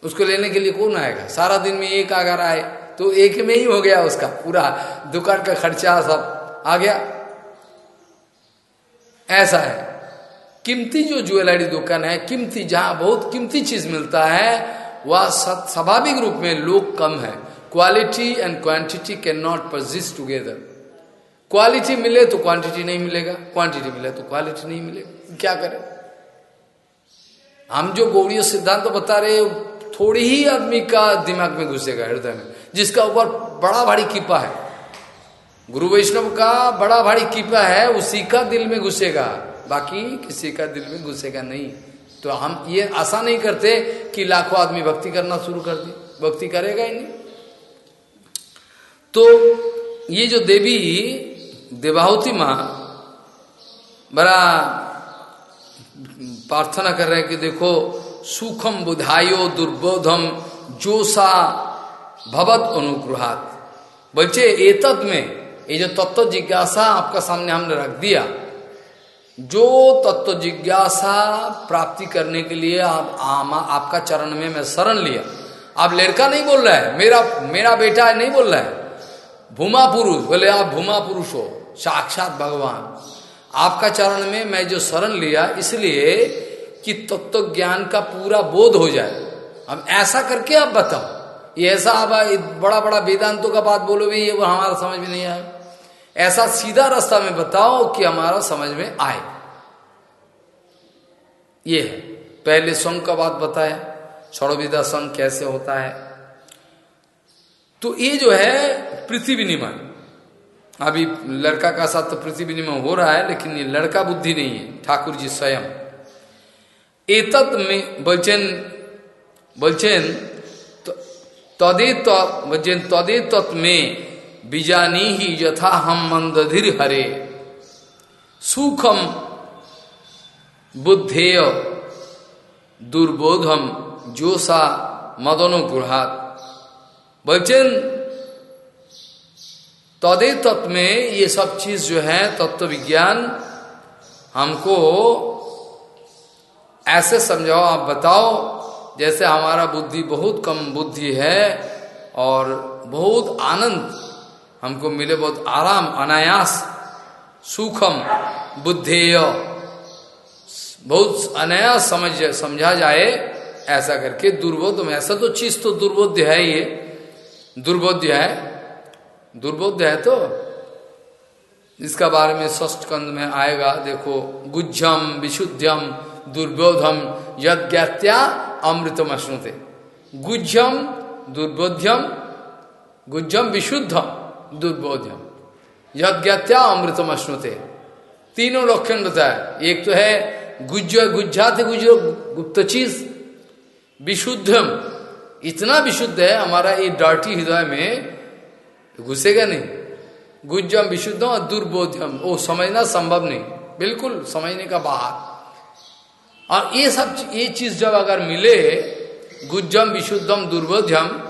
उसको लेने के लिए कौन आएगा? सारा दिन में एक अगर आए तो एक में ही हो गया उसका, पूरा दुकान का खर्चा सब आ गया। ऐसा है। कीमती जो ज्वेलरी दुकान है, कीमती, जहाँ बहुत कीमती चीज़ मिलता है, वह स्वाभाविक रूप में लोग कम है। Quality and quantity can not persist together quality मिले तो क्वांटिटी नहीं मिलेगा। क्वांटिटी मिले तो क्वालिटी नहीं मिलेगा। क्या करें? हम जो गौड़ीय सिद्धांत तो बता रहे थोड़ी ही आदमी का दिमाग में घुसेगा हृदय में, जिसका ऊपर बड़ा भारी कीपा है। गुरु वैष्णव का बड़ा भारी कीपा है, उसी का दिल में घुसेगा। बाकी किसी का दिल में घुसेगा नहीं। तो हम ये आशा नहीं करते कि लाखों आदमी भक्ति करना शुरू कर दे। भक्ति करेगा ही नहीं। तो ये जो देवी देवाहुति माँ बड़ा प्रार्थना कर रहे हैं कि देखो, सुखम बुधायो दुर्बोधम जोसा भवत अनुग्रहात। बोलचे एतद में, ये जो तत्व जिज्ञासा आपका सामने हमने रख दिया, जो तत्व जिज्ञासा प्राप्ति करने के लिए आप आमा, आपका चरण में मैं शरण लिया। आप लड़का नहीं बोल रहा है, मेरा मेरा बेटा नहीं बोल रहा है। भूमा पुरुष, बोले, आप भूमा पुरुष हो। साक्षात भगवान। आपका चरण में मैं जो शरण लिया, इसलिए कि तत्व ज्ञान का पूरा बोध हो जाए। अब ऐसा करके आप बताओ, ये ऐसा आप बड़ा बड़ा वेदांतों का बात बोलो भी ये वो हमारा समझ में नहीं आए। ऐसा सीधा रास्ता में बताओ कि हमारा समझ में आए। ये है। पहले संघ का बात बताया छड़ोविदा संघ कैसे होता है? तो ये जो है पृथ्वी विनिमय अभी लड़का का साथ तो पृथ्वी विनिमय हो रहा है, लेकिन ये लड़का बुद्धि नहीं है ठाकुर जी स्वयं। एतत में बचन बचन तदे बचन तदे तत् में बीजानी ही यथा हम मंदधिर हरे। सुखम बुद्धेय, दुर्बोधम जोसा मदनो गुढ़ात बचन तदे तत्व में ये सब चीज़ जो है तत्व विज्ञान हमको ऐसे समझाओ, आप बताओ, जैसे हमारा बुद्धि बहुत कम बुद्धि है और बहुत आनंद, हमको मिले बहुत आराम, अनायास, सुखम, बुद्धेय, बहुत अनायास समझ, समझा जाए, ऐसा करके दुर्बोध में ऐसा तो चीज़ तो दुर्बोध्य है ये दुर्बोध्य है। दुर्बोध्य है तो? इसका बारे में ष्ठ कंद में आएगा, देखो, गुज्जम विशुद्धम दुर्बोधम यद ज्ञात्या अमृतम अश्नुते। गुज्जम, दुर्बोध्यम, गुज्जम, विशुद्धम, दुर्बोध्यम यद अमृतम अश्नुते। तीनों लक्षण बताया एक तो है, गुज्ज, गुज्जात गुज गुप्त चीज़। विशुद्धम, इतना विशुद्ध है, हमारा ये डर्टी हृदय में घुसेगा नहीं। गुज्जम, विशुद्धम और दुर्बोध्यम। वो समझना संभव नहीं। बिल्कुल समझने का बाहर। और ये सब, ये चीज़ जब अगर मिले, गुज्जम, विशुद्धम, दुर्बोध्यम,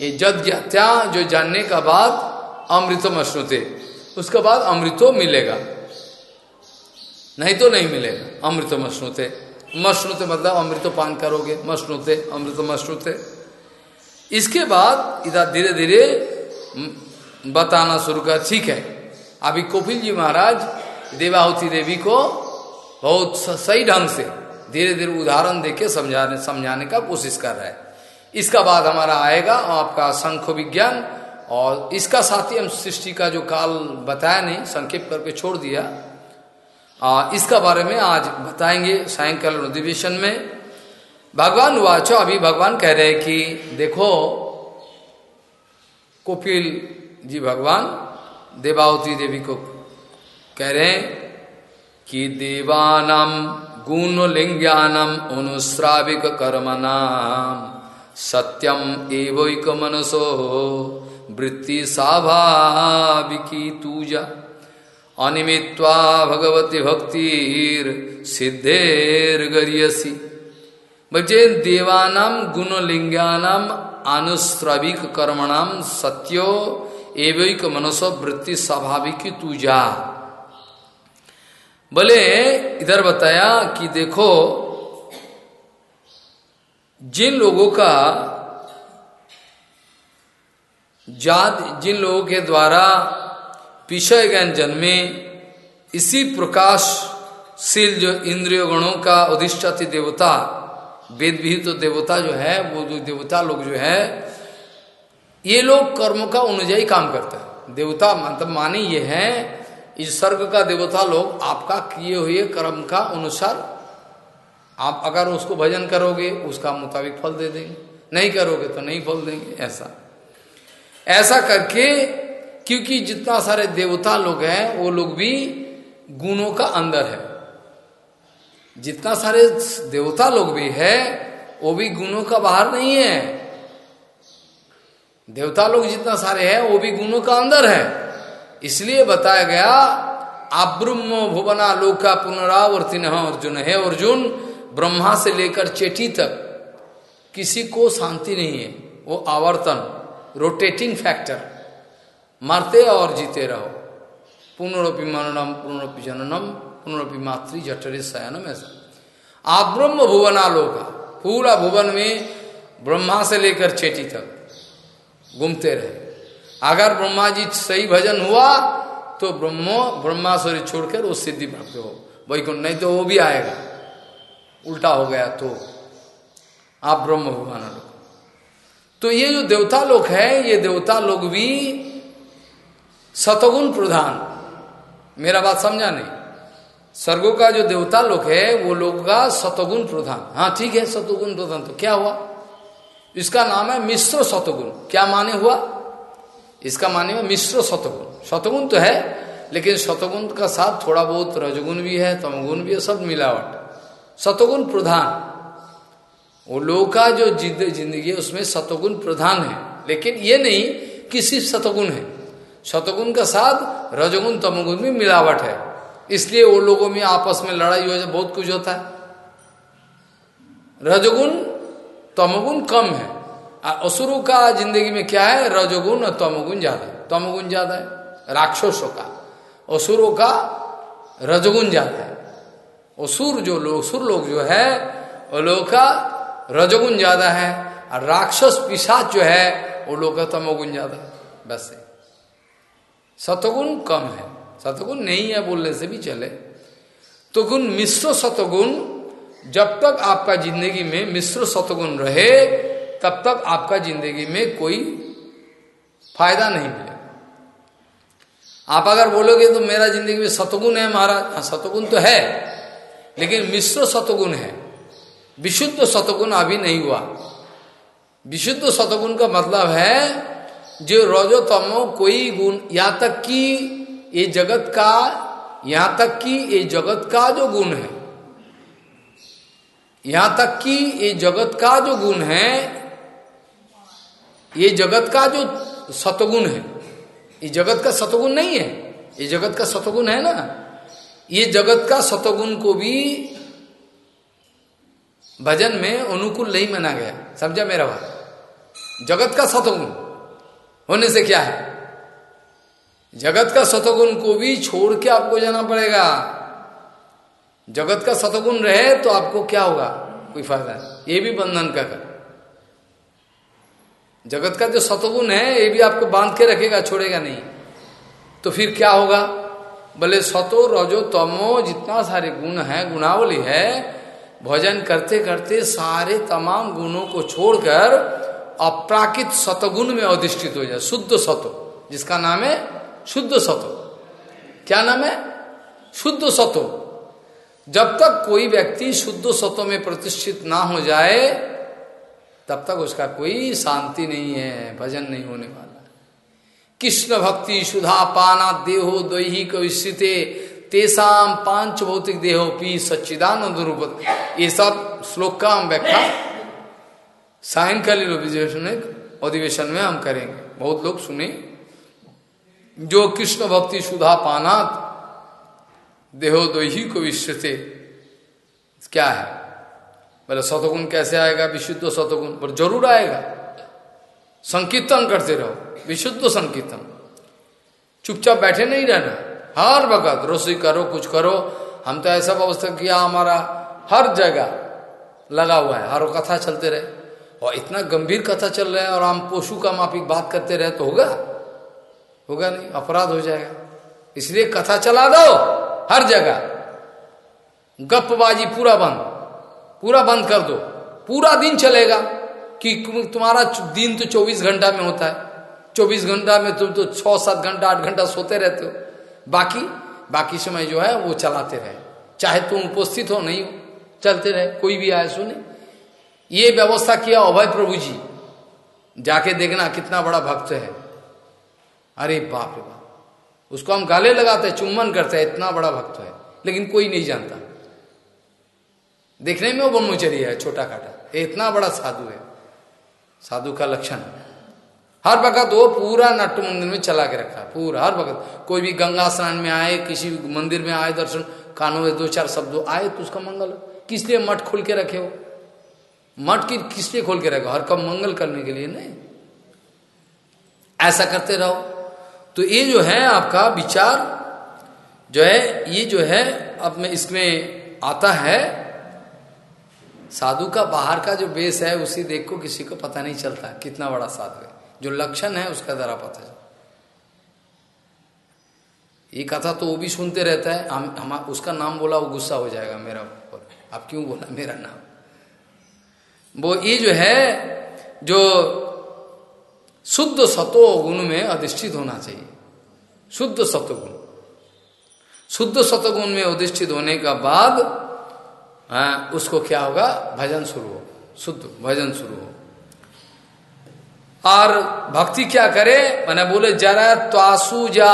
ये जद ज्ञात्या, जो जानने का बाद अमृतम अश्नुते, उसके बाद अमृतो मिलेगा। नहीं तो नहीं मिलेगा। अमृतम अश्नुते। मश्नुते मतलब अमृत पान करोगे। मश्नुते अमृत मश्नुते इसके बाद इधर धीरे धीरे बताना शुरू कर ठीक है? अभी कपिल जी महाराज देवाहुति देवी को बहुत सही ढंग से धीरे धीरे उदाहरण देके समझाने समझाने का कोशिश कर रहा है। इसका बाद हमारा आएगा आपका शंख विज्ञान और इसका साथ ही हम सृष्टि का जो काल बताया नहीं संक्षेप करके छोड़ दिया। आ, इसका बारे में आज बताएँगे सायंकाल अधिवेशन में। भगवान वाचो अभी भगवान कह रहे कि देखो कोपिल जी भगवान देवावती देवी को कह रहे हैं कि देवानाम गुणलिंग्यानम अनुश्राविक कर्मनाम सत्यम एवक मनसो, वृत्ति स्वाभाविकी तूजा, अनिमित्वा भगवती भक्तिर सिद्धेर गरियसी बचे देवानाम गुणलिंगानाम अनुश्रविक कर्मणाम सत्यो एवैक मनसो वृत्ति स्वाभाविक तूजा। बोले, इधर बताया कि देखो, जिन लोगों का जात, जिन लोगों के द्वारा विषय ज्ञान जन्मे, इसी प्रकाशशील जो इंद्रिय गणों का अधिष्ठाती देवता वेद भी तो देवता जो है, वो जो देवता लोग जो है, ये लोग कर्म का अनुजाई काम करते हैं। देवता मतलब माने ये है, इस स्वर्ग का देवता लोग आपका किए हुए कर्म का अनुसार, आप अगर उसको भजन करोगे, उसका मुताबिक फल दे देंगे। नहीं करोगे तो नहीं फल देंगे, ऐसा। ऐसा करके, क्योंकि जितना सारे देवता लोग हैं, वो लोग भी गुणों का अंदर है। जितना सारे देवता लोग भी है, वो भी गुणों का बाहर नहीं है। देवता लोग जितना सारे हैं, वो भी गुणों का अंदर है। इसलिए बताया गया आब्रह्म भुवना लोक का पुनरावर्तिन अर्जुन, है अर्जुन, ब्रह्मा से लेकर चेटी तक किसी को शांति नहीं है। वो आवर्तन रोटेटिंग फैक्टर मरते और जीते रहो। पुनरोपि मननम, पुनरोपि जननम। पुनरोपि मातृ जठरे शयनम ऐसा। आप ब्रह्म भुवनालोका पूरा भुवन में ब्रह्मा से लेकर चेटी तक घूमते रहे। अगर ब्रह्मा जी सही भजन हुआ तो ब्रह्मो ब्रह्माश्वरी छोड़कर वो सिद्धि प्राप्त हो। वैकुंठ, नहीं तो वो भी आएगा। उल्टा हो गया तो आप ब्रह्म भगवान लोग तो ये जो देवता लोग है, ये देवता लोग भी सतगुण प्रधान। मेरा बात समझा नहीं? स्वर्गों का जो देवता लोग है, वो लोग का सतगुण प्रधान। हाँ ठीक है, सतगुण प्रधान। तो क्या हुआ? इसका नाम है मिश्र सतगुण। क्या माने हुआ? इसका माने हुआ मिश्र सतगुण। सतगुण तो है, लेकिन शतगुण का साथ थोड़ा बहुत रजगुण भी है, तमगुण भी है, सब मिलावट। सतगुण प्रधान। वो लोग का जो जिद, ज़िंदगी है, उसमें सतगुण प्रधान है। लेकिन ये नहीं कि सिर्फ़ सतगुण है। शतगुण का साथ रजगुण, तमगुण में मिलावट है। इसलिए वो लोगों में आपस में लड़ाई हो जाए बहुत कुछ होता है। रजगुण, तमगुण कम है। असुरों का ज़िंदगी में क्या है? रजगुण और तमगुण ज़्यादा है। तमगुण ज़्यादा है, राक्षसों का। असुरों का रजगुण ज़्यादा है। असुर जो लोग सुर लोग जो है, वो लोग का रजगुण ज़्यादा है। और राक्षस पिशाच जो है, वो लोग का तमोगुण ज़्यादा है। बस सतगुण कम है। सतगुण नहीं है बोलने से भी चले। तो गुण मिश्र सतगुण, जब तक आपका ज़िंदगी में मिश्र सतगुण रहे, तब तक आपका ज़िंदगी में कोई फ़ायदा नहीं मिले। आप अगर बोलोगे तो मेरा ज़िंदगी में सतगुण है महाराज। हाँ सतगुण तो है, लेकिन मिश्र सतगुण है। विशुद्ध सतगुण अभी नहीं हुआ। विशुद्ध सतगुण का मतलब है, जो रोजो तमो कोई गुण, या तक कि ये जगत का, यहाँ तक कि ये जगत का जो गुण है। यहाँ तक कि ये जगत का जो गुण है, ये जगत का जो सतगुण है, ये जगत का सतगुण नहीं है, ये जगत का सतगुण है ना? ये जगत का सतगुण को भी भजन में अनुकूल नहीं माना गया। समझा मेरा बात? जगत का सतगुण होने से क्या है? जगत का सतगुण को भी छोड़ के आपको जाना पड़ेगा। जगत का सतगुण रहे तो आपको क्या होगा? कोई फ़ायदा ये भी बंधन का कर। जगत का जो सतगुण है, ये भी आपको बाँध के रखेगा, छोड़ेगा नहीं। तो फिर क्या होगा? बोले सतो रजो तमो, जितना सारे गुण है, गुणावली है, भजन करते करते सारे तमाम गुणों को छोड़कर अपराकित सतगुण में अधिष्ठित हो जाए। शुद्ध सतो, जिसका नाम है शुद्ध सतो क्या नाम है? शुद्ध सतो जब तक कोई व्यक्ति शुद्ध सतो में प्रतिष्ठित ना हो जाए, तब तक उसका कोई शांति नहीं है, भजन नहीं होने वाला। कृष्ण भक्ति सुधा पाना देहो दैहिक स्थित तेसाम पाँच भौतिक देहो पी सच्चिदानंद रूप ये सब श्लोक का हम व्याख्या सायंकालीन अधिवेशन अधिवेशन में हम करेंगे। बहुत लोग सुने। जो कृष्ण भक्ति सुधा पानात देहो दोही को विश्व से क्या है? बोले, सतगुण कैसे आएगा? विशुद्ध सतगुण। पर ज़रूर आएगा। संकीर्तन करते रहो। विशुद्ध संकीर्तन। चुपचाप बैठे नहीं रहना। हर वक्त रसोई करो, कुछ करो। हम तो ऐसा व्यवस्था किया, हमारा हर जगह लगा हुआ है। हर कथा चलते रहे। और इतना गंभीर कथा चल रहा है और हम पशु का माफिक बात करते रहे तो होगा। होगा नहीं, अपराध हो जाएगा। इसलिए कथा चला दो, हर जगह। गपबाजी पूरा बंद पूरा बंद कर दो। पूरा दिन चलेगा कि तुम्हारा दिन तो 24 घंटा में होता है। चौबीस घंटा में तुम तो छह, सात घंटा, आठ घंटा सोते रहते हो। बाकी बाकी समय जो है वो चलाते रहे। चाहे तुम उपस्थित हो, नहीं हो, चलते रहे, कोई भी आए, सुने। ये व्यवस्था किया अभय प्रभु जी। जाके देखना कितना बड़ा भक्त है। अरे बाप रे बाप। उसको हम गाले लगाते, चुम्बन करते हैं इतना बड़ा भक्त है। लेकिन कोई नहीं जानता। देखने में वो ब्रह्मचर्य है छोटा काटा इतना बड़ा साधु है। साधु का लक्षण हर वक्त वो पूरा नाट्य मंदिर में चला के रखा पूरा। हर वक्त कोई भी गंगा स्नान में आए, किसी मंदिर में आए, दर्शन, कानों में दो चार शब्द, आए तो उसका मंगल। किस लिए मठ खोल के रखे हो मठ की किस लिए खोल के रखे? हो हर कब मंगल करने के लिए नहीं। ऐसा करते रहो। तो ये जो है आपका विचार जो है ये जो है अब में इसमें आता है। साधु का बाहर का जो बेस है उसी देख को किसी को पता नहीं चलता कितना बड़ा साधु है। जो लक्षण है उसका जरा पता चलता ये कथा तो वो भी सुनते रहता है। हम, हम उसका नाम बोला वो गुस्सा हो जाएगा मेरा ऊपर। आप क्यों बोला मेरा नाम? वो ये जो है जो शुद्ध सतो गुण में अधिष्ठित होना चाहिए। शुद्ध सतोगुण शुद्ध सतगुण में अधिष्ठित होने का बाद हाँ, उसको क्या होगा? भजन शुरू हो शुद्ध भजन शुरू हो और भक्ति क्या करे? मैंने बोले जरा त्वासु जा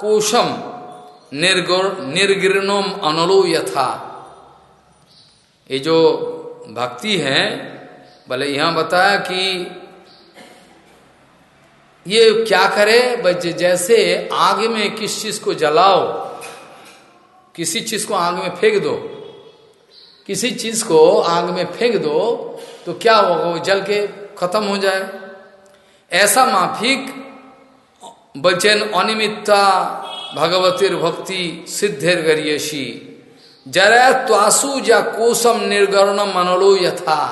कोशम निर्गिरणोम अनलो यथा। ये जो भक्ति है बोले यहाँ बताया कि ये क्या करे? जैसे आग में किस चीज़ को जलाओ, किसी चीज़ को आग में फेंक दो, किसी चीज़ को आग में फेंक दो तो क्या होगा? वो जल के खत्म हो जाए। ऐसा माफिक बचन अनिमित्ता भगवतीर भक्ति सिद्धेर गरियशी जरा त्वासु या कोसम निर्गरण मनलो यथा।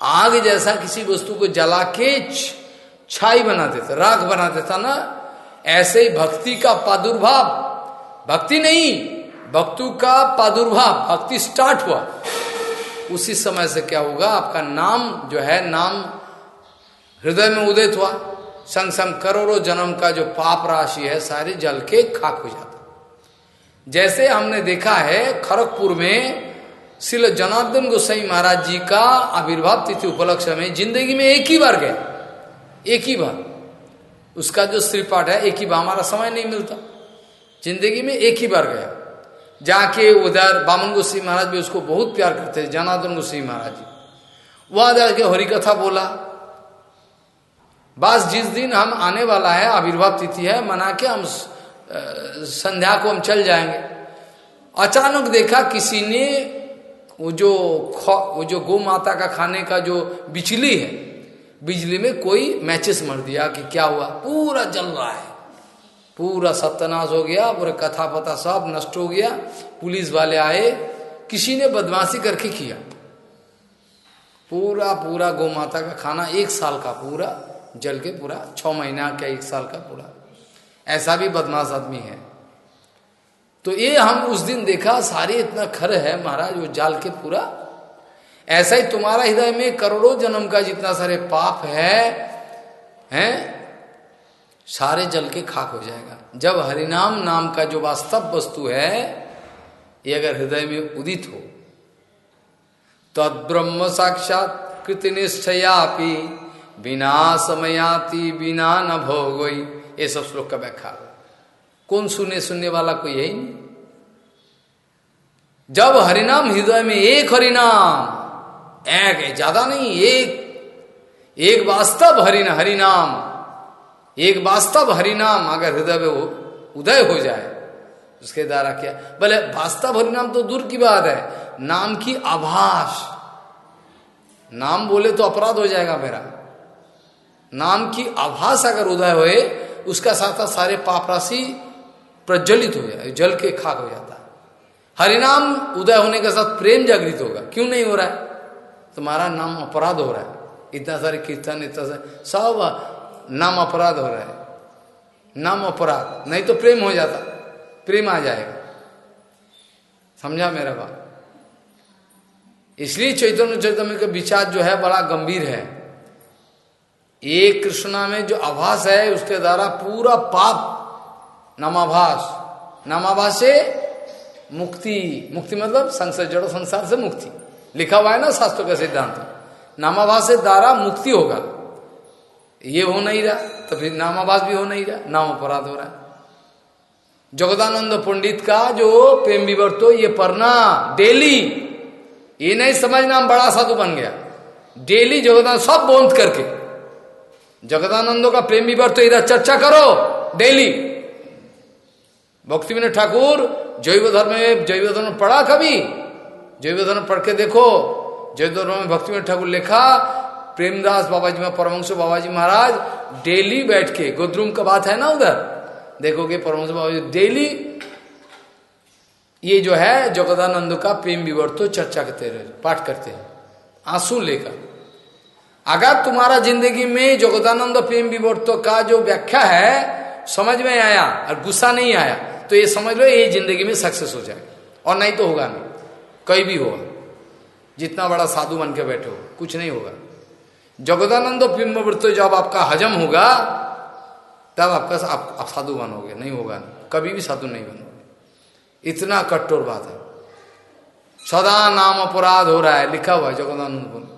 आग जैसा किसी वस्तु को जला के छाई बना देता, राख बना देता ना। ऐसे ही भक्ति का प्रादुर्भाव। भक्ति नहीं, भक्तु का प्रादुर्भाव, भक्ति स्टार्ट हुआ। उसी समय से क्या होगा, आपका नाम जो है, नाम हृदय में उदित हुआ। संग संग करोड़ों जन्म का जो पाप राशि है, सारे जल के खाक हो जाता। जैसे हमने देखा है, खड़गपुर में शिल जनार्दन गोसाई महाराज जी का आविर्भाव तिथि उपलक्ष्य में ज़िंदगी में एक ही बार गए एक ही बार उसका जो श्रीपाठ है, एक ही बार हमारा समय नहीं मिलता। ज़िंदगी में एक ही बार गया। जाके उधर बामन गोसाई महाराज भी उसको बहुत प्यार करते थे जनार्दन गोसाई महाराज जी। वहाँ जाके हरिकथा बोला। बस जिस दिन हम आने वाला है, आविर्भाव तिथि है, मना के हम संध्या को हम चल जाएँगे। अचानक देखा किसी ने वो जो वो जो गौ माता का खाने का जो बिचली है बिजली में कोई मैचेस मर दिया कि क्या हुआ? पूरा जल रहा है। पूरा सत्यानाश हो गया, पूरा कथा पता सब नष्ट हो गया। पुलिस वाले आए, किसी ने बदमाशी करके किया। पूरा पूरा गौ माता का खाना एक साल का पूरा, जल के पूरा छ महीना का एक साल का पूरा। ऐसा भी बदमाश आदमी है। तो ये हम उस दिन देखा, सारे इतना खर है महाराज, वो जाल के पूरा ऐसा ही तुम्हारा हृदय में करोड़ों जन्म का जितना सारे पाप है, हैं? सारे जल के खाक हो जाएगा। जब हरिनाम नाम का जो वास्तव वस्तु है, ये अगर हृदय में उदित हो, तद्ब्रह्म साक्षात कृत निश्चयापी बिना समयाति बिना न भोगोई। ये सब श्लोक का व्याख्या। कौन सुने सुनने वाला कोई यही नहीं? जब हरिनाम हृदय में एक हरिनाम एक है, ज़्यादा नहीं, एक एक वास्तव हरिना हरिनाम एक वास्तव हरिनाम अगर हृदय में उदय हो जाए, उसके द्वारा क्या, बोले, वास्तव हरिनाम तो दूर की बात है, नाम की आभास, नाम बोले तो अपराध हो जाएगा मेरा, नाम की आभास अगर उदय होए, उसका साथ सारे पाप राशि प्रज्वलित हो जाए, जल के खाक हो जाता है। हरिनाम उदय होने के साथ प्रेम जागृत होगा, क्यों नहीं हो रहा है? तुम्हारा नाम अपराध हो रहा है। इतना सारे कीर्तन, इतना सारे सब नाम अपराध हो रहा है। नाम अपराध। नहीं तो प्रेम हो जाता। प्रेम आ जाएगा। समझा मेरा बात? इसलिए चैतन्य चैतन्य का विचार जो है, बड़ा गंभीर है। एक कृष्णा में जो आभास है, उसके द्वारा पूरा पाप नामाभास। नामाभास से मुक्ति। मुक्ति मतलब संसार, जड़ो संसार से मुक्ति। लिखा हुआ है ना शास्त्रों का सिद्धांत। नामाभास से द्वारा मुक्ति होगा। ये हो नहीं रहा तो फिर नामाभास भी हो नहीं रहा, नाम अपराध हो रहा है। जगदानंद पंडित का जो प्रेम विवर्तो ये पढ़ना डेली, ये नहीं समझना बड़ा साधु बन गया। डेली जगदान सब बोंद करके, जगदानंदों का प्रेम विवर्त इधर चर्चा करो, डेली। भक्ति विनय ठाकुर, जैव धर्म जैव धर्म पढ़ा कभी? धर्म पढ़ के देखो जैव धर्म में भक्ति विनय ठाकुर लिखा, प्रेमदास बाबा जी में परमंश बाबा जी महाराज, डेली बैठ के, गोद्रुम का बात है ना उधर? देखोगे परमंश बाबा जी डेली ये जो है, जगदानंद का प्रेम विवर्तो चर्चा करते रहे, पाठ करते हैं, आँसू लेकर। अगर तुम्हारा ज़िंदगी में जगदानंद प्रेम विवर्तो का जो व्याख्या है, समझ में आया और गुस्सा नहीं आया तो ये समझ लो ये ज़िंदगी में सक्सेस हो जाए और नहीं तो होगा नहीं। कहीं भी होगा जितना बड़ा साधु बन के बैठे हो कुछ नहीं होगा। जगदानंद बिंबवृत्त जब आपका हजम होगा तब आपका आप, आप साधु बनोगे नहीं होगा। कभी भी साधु नहीं बनोगे। इतना कट्टोर बात है। सदा नाम अपराध हो रहा है लिखा हुआ है जगदानंद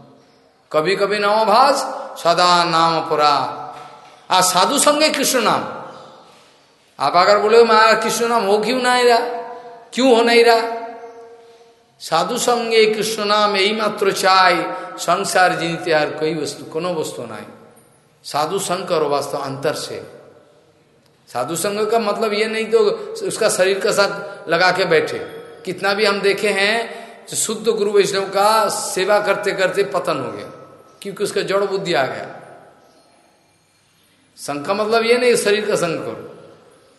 कभी कभी नामाभास सदा नाम अपराध। आ साधु संगे कृष्ण नाम। आप अगर बोले मैं कृष्ण नाम हो क्यों नहीं रहा? क्यों हो नहीं रहा? साधु संगे कृष्ण नाम यही मात्र चाय संसार जीते यार कोई वस्तु, कोनो वस्तु नहीं साधु संग करो वास्तव अंतर से। साधु संग का मतलब ये नहीं तो उसका शरीर का साथ लगा के बैठे। कितना भी हम देखे हैं तो शुद्ध गुरु वैष्णव का सेवा करते करते पतन हो गया, क्योंकि उसका जड़ बुद्धि आ गया। संघ का मतलब ये नहीं, शरीर का संग करो।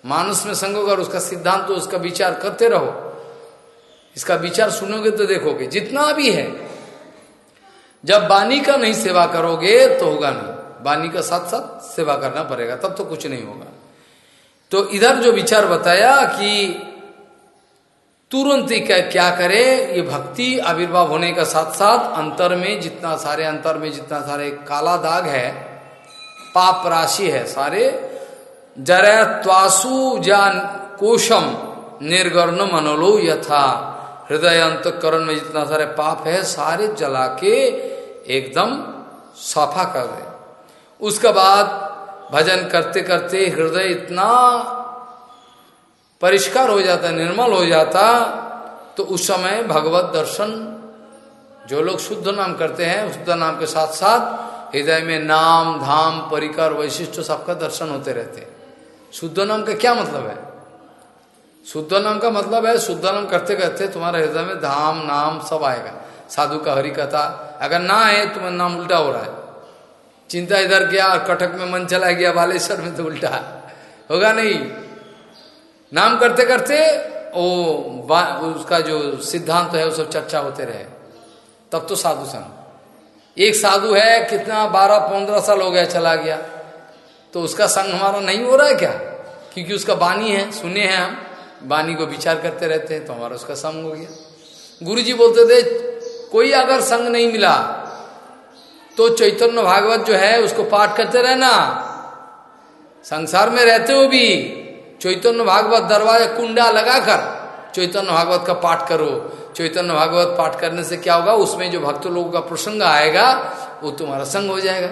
मानस में संग करो उसका सिद्धांत तो उसका विचार करते रहो। इसका विचार सुनोगे तो देखोगे, जितना भी है। जब बानी का नहीं सेवा करोगे तो होगा नहीं बानी का साथ साथ सेवा करना पड़ेगा, तब तो कुछ नहीं होगा। तो इधर जो विचार बताया कि तुरंत ही क्या करे, ये भक्ति आविर्भाव होने का साथ साथ अंतर में जितना सारे अंतर में जितना सारे काला दाग है, पाप राशि है सारे जरा त्वासु जान कोशम निर्गर्ण मनोलो यथा। हृदय अंतकरण में जितना सारे पाप है, सारे जला के एकदम सफ़ा कर दे। उसके बाद भजन करते करते हृदय इतना परिष्कार हो जाता, निर्मल हो जाता तो उस समय भगवत दर्शन, जो लोग शुद्ध नाम करते हैं शुद्ध नाम के साथ साथ हृदय में नाम, धाम, परिकर, वैशिष्ट सबका दर्शन होते रहते। शुद्ध नाम का क्या मतलब है? शुद्ध नाम का मतलब है शुद्ध नाम करते करते तुम्हारे हृदय में धाम, नाम सब आएगा। साधु का हरि कथा, अगर ना आए तुम्हारा नाम उल्टा हो रहा है। चिंता इधर गया और कटक में मन चला गया, बालेश्वर में तो उल्टा। होगा नहीं। नाम करते करते वो उसका जो सिद्धांत तो है, वो सब चर्चा होते रहे। तब तो साधु संग। एक साधु है, कितना बारह, पंद्रह साल हो गया, चला गया। तो उसका संग हमारा नहीं हो रहा है क्या? क्योंकि उसका बानी है, सुने हैं हम। बानी को विचार करते रहते हैं तो हमारा उसका संग हो गया। गुरु जी बोलते थे, कोई अगर संग नहीं मिला तो चैतन्य भागवत जो है, उसको पाठ करते रहना। संसार में रहते हो भी, चैतन्य भागवत दरवाज़ा कुंडा लगाकर चैतन्य भागवत का पाठ करो। चैतन्य भागवत पाठ करने से क्या होगा, उसमें जो भक्त लोगों का प्रसंग आएगा, वो तुम्हारा संग हो जाएगा।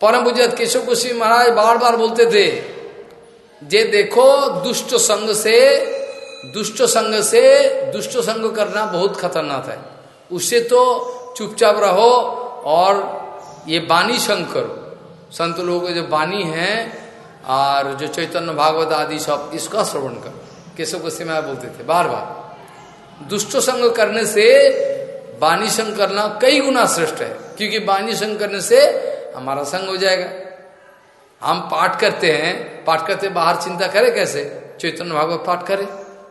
परम बुजत केशव कुशी महाराज बार बार बोलते थे जे देखो दुष्ट संग से, दुष्ट संग से दुष्ट संग करना बहुत खतरनाक है। उससे तो चुपचाप रहो और ये बानी संग करो। संत लोगों के जो बानी है और जो चैतन्य भागवत आदि सब, इसका श्रवण कर। केशव को सिमाया बोलते थे? बार बार दुष्ट संग करने से बानी संग करना कई गुना श्रेष्ठ है, क्योंकि बानी संग करने से हमारा संग हो जाएगा। हम पाठ करते हैं, पाठ करते बाहर चिंता करें कैसे? चैतन्य भागवत पाठ करें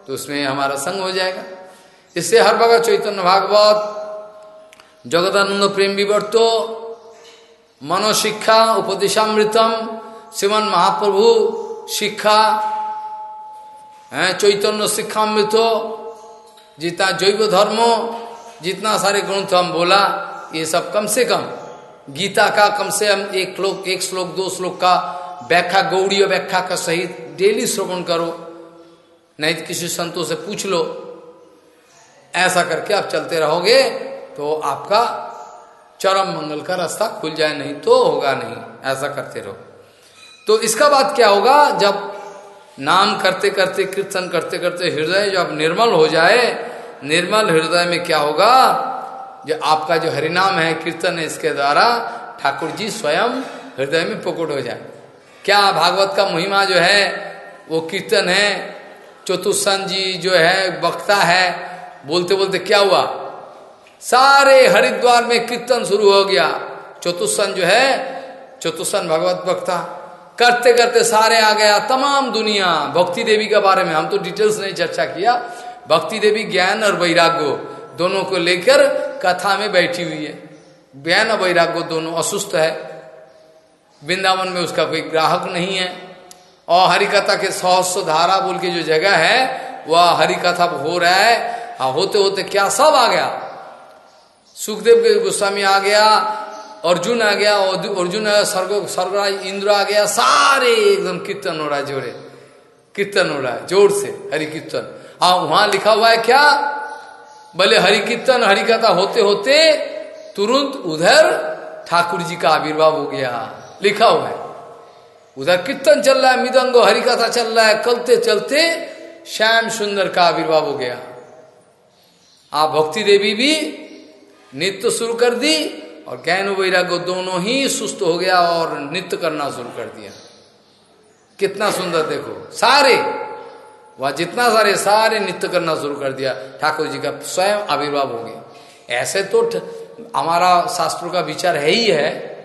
तो उसमें हमारा संग हो जाएगा। इससे हर भगत चैतन्य भागवत, जगदानंद प्रेम विवर्तो, मनोशिक्षा उपदेशामृतम, श्रीमन महाप्रभु शिक्षा, है, चैतन्य शिक्षामृत, जितना जैव धर्म, जितना सारे ग्रंथ हम बोला, ये सब कम से कम। गीता का कम से कम एक श्लोक एक श्लोक, दो श्लोक का व्याख्या गौड़ी व्याख्या का सहित डेली श्रवण करो। नहीं तो किसी संतों से पूछ लो। ऐसा करके आप चलते रहोगे तो आपका चरम मंगल का रास्ता खुल जाए, नहीं तो होगा नहीं। ऐसा करते रहो। तो इसका बात क्या होगा? जब नाम करते करते, कीर्तन करते करते हृदय जब निर्मल हो जाए, निर्मल हृदय में क्या होगा? जो आपका जो हरिनाम है, कीर्तन है, इसके द्वारा ठाकुर जी स्वयं हृदय में पकड़ हो जाए। क्या भागवत का महिमा जो है, वो कीर्तन है? चतुसन जी जो है, वक्ता है बोलते बोलते क्या हुआ? सारे हरिद्वार में कीर्तन शुरू हो गया। चतुसन जो है चतुसन भगवत वक्ता। करते करते सारे आ गया, तमाम दुनिया। भक्ति देवी के बारे में हम तो डिटेल्स नहीं चर्चा किया। भक्ति देवी ज्ञान और वैराग्य। दोनों को लेकर कथा में बैठी हुई है। और वैराग्य दोनों असुस्त है। वृंदावन में उसका कोई ग्राहक नहीं है। और हरिकथा के सहस्व धारा बोल के जो जगह है, वह हरिकथा हो रहा है। हाँ होते होते क्या सब आ गया? सुखदेव के गोस्वामी आ गया, अर्जुन आ गया अर्जुन स्वर्ग स्वर्गराज इंद्र आ गया, सारे एकदम कीर्तन हो रहा है जोरे। कीर्तन हो रहा है, ज़ोर से हरि कीर्तन हाँ वहाँ लिखा हुआ है क्या? बोले हरि कीर्तन, हरि कथा होते होते तुरंत उधर ठाकुर जी का आविर्भाव हो गया। लिखा हुआ है। उधर कीर्तन चल रहा है, मिदंगो हरि कथा चल रहा है, कलते चलते श्याम सुंदर का आविर्भाव हो गया। आप भक्ति देवी भी नृत्य शुरू कर दी और ज्ञान वैराग्य दोनों ही सुस्त हो गया और नृत्य करना शुरू कर दिया। कितना सुंदर देखो। सारे वह जितना सारे सारे नृत्य करना शुरू कर दिया। ठाकुर जी का स्वयं आविर्भाव हो गया। ऐसे तो हमारा शास्त्रों का विचार है ही है।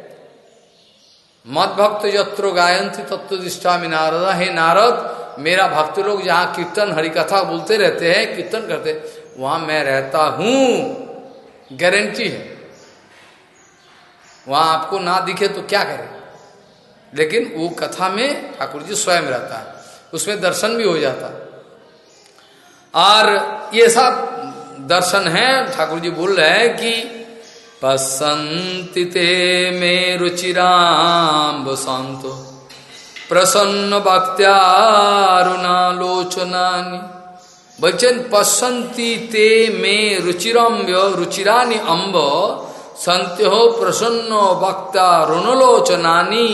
मत भक्त यत्रो गायंती तत्व दिष्टा में नारद। हे नारद, मेरा भक्त लोग जहाँ कीर्तन, हरिकथा बोलते रहते हैं, कीर्तन करते वहाँ मैं रहता हूँ। गारंटी है। वहाँ आपको ना दिखे तो क्या करे? लेकिन वो कथा में ठाकुर जी स्वयं रहता है। उसमें दर्शन भी हो जाता और ये सब दर्शन है। ठाकुर जी बोल रहे हैं कि पसंति ते मे रुचिराम बसंतो प्रसन्न भक्त्यारुणालोचनानी बचन पसंती ते मे रुचिरम रुचिरानी अम्ब संत्यो प्रसन्न वक्ता ऋणलोचनानी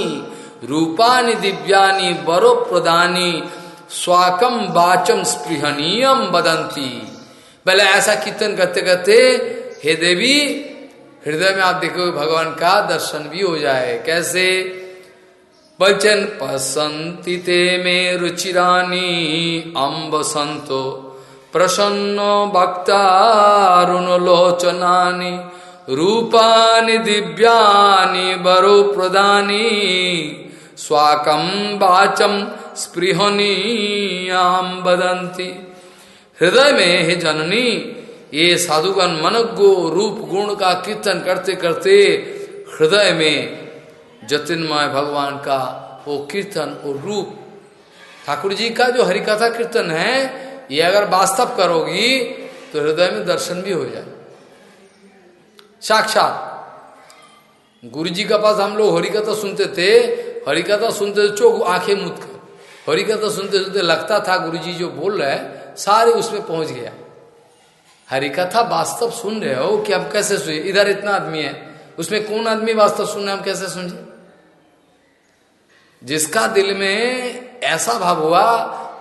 रूपानी दिव्यानी बरो प्रदानी स्वाकम वाचम स्पृहनीयम बदंती पहले ऐसा कीर्तन करते करते हे देवी, हृदय में आप देखो भगवान का दर्शन भी हो जाए। कैसे? बचन पसंती ते में रुचिरानी, अम्ब संतो। प्रसन्न भक्ता ऋणलोचनानी रूपानि दिव्यानि बरो प्रदानी स्वाकम वाचम स्पृहनीयाम बदंती। हृदय में हे जननी, ये साधुगण मनज्ञो रूप गुण का कीर्तन करते करते हृदय में जतिन्मय भगवान का वो कीर्तन और रूप। ठाकुर जी का जो हरिकथा कीर्तन है, ये अगर वास्तव करोगी तो हृदय में दर्शन भी हो जाए। साक्षात गुरु जी के पास हम लोग हरिकथा सुनते थे, हरिकथा सुनते थे चोक आँखें मुद हरिकथा सुनते सुनते लगता था गुरु जी जो बोल रहे हैं, सारे उसमें पहुँच गया। हरिकथा वास्तव सुन रहे हो कि हम कैसे सुने? इधर इतना आदमी है। उसमें कौन आदमी वास्तव सुन रहे हम कैसे समझे जिसका दिल में ऐसा भाव हुआ,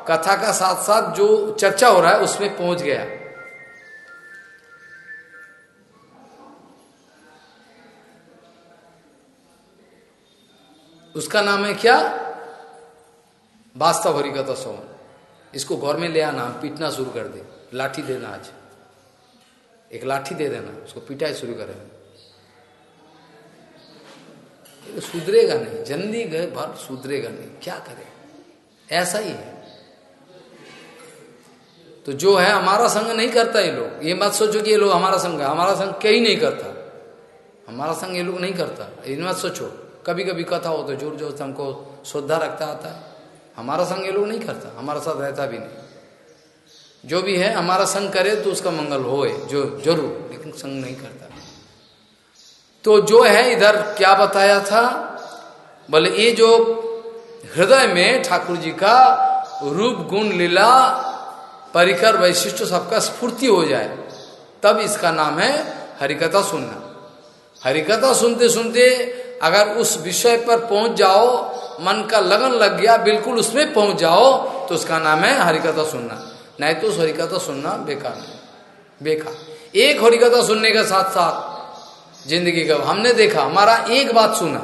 कथा का साथ साथ जो चर्चा हो रहा है, उसमें पहुँच गया। उसका नाम है क्या? वास्तव हरिकथा सोमन इसको घर में ले आना, पीटना शुरू कर दे। लाठी देना आज। एक लाठी दे देना, उसको पिटाई शुरू करें। सुधरेगा नहीं। जल्दी गए, भर सुधरेगा नहीं। क्या करे? ऐसा ही है। तो जो है, हमारा संग नहीं करता ये लोग। ये मत सोचो कि ये लोग हमारा संग है। हमारा संग कहीं नहीं करता। हमारा संग ये लोग नहीं करता। ये मत सोचो। कभी कभी कथा हो तो ज़ोर ज़ोर से हमको श्रद्धा रखता आता है। हमारा संग ये लोग नहीं करता, हमारा साथ रहता भी नहीं। जो भी है, हमारा संग करे तो उसका मंगल होए, जो, ज़रूर, लेकिन संग नहीं करता। तो जो है, इधर क्या बताया था? बोले, ये जो हृदय में ठाकुर जी का रूप, गुण, लीला, परिकर, वैशिष्ट सबका स्फूर्ति हो जाए, तब इसका नाम है हरिकथा सुनना। हरिकथा सुनते सुनते अगर उस विषय पर पहुँच जाओ मन का लगन लग गया, बिल्कुल उसमें पहुँच जाओ तो उसका नाम है हरिकथा सुनना। नहीं तो उस हरिकथा सुनना बेकार बेकार। एक हरिकथा सुनने के साथ साथ ज़िंदगी का, हमने देखा, हमारा एक बात सुना,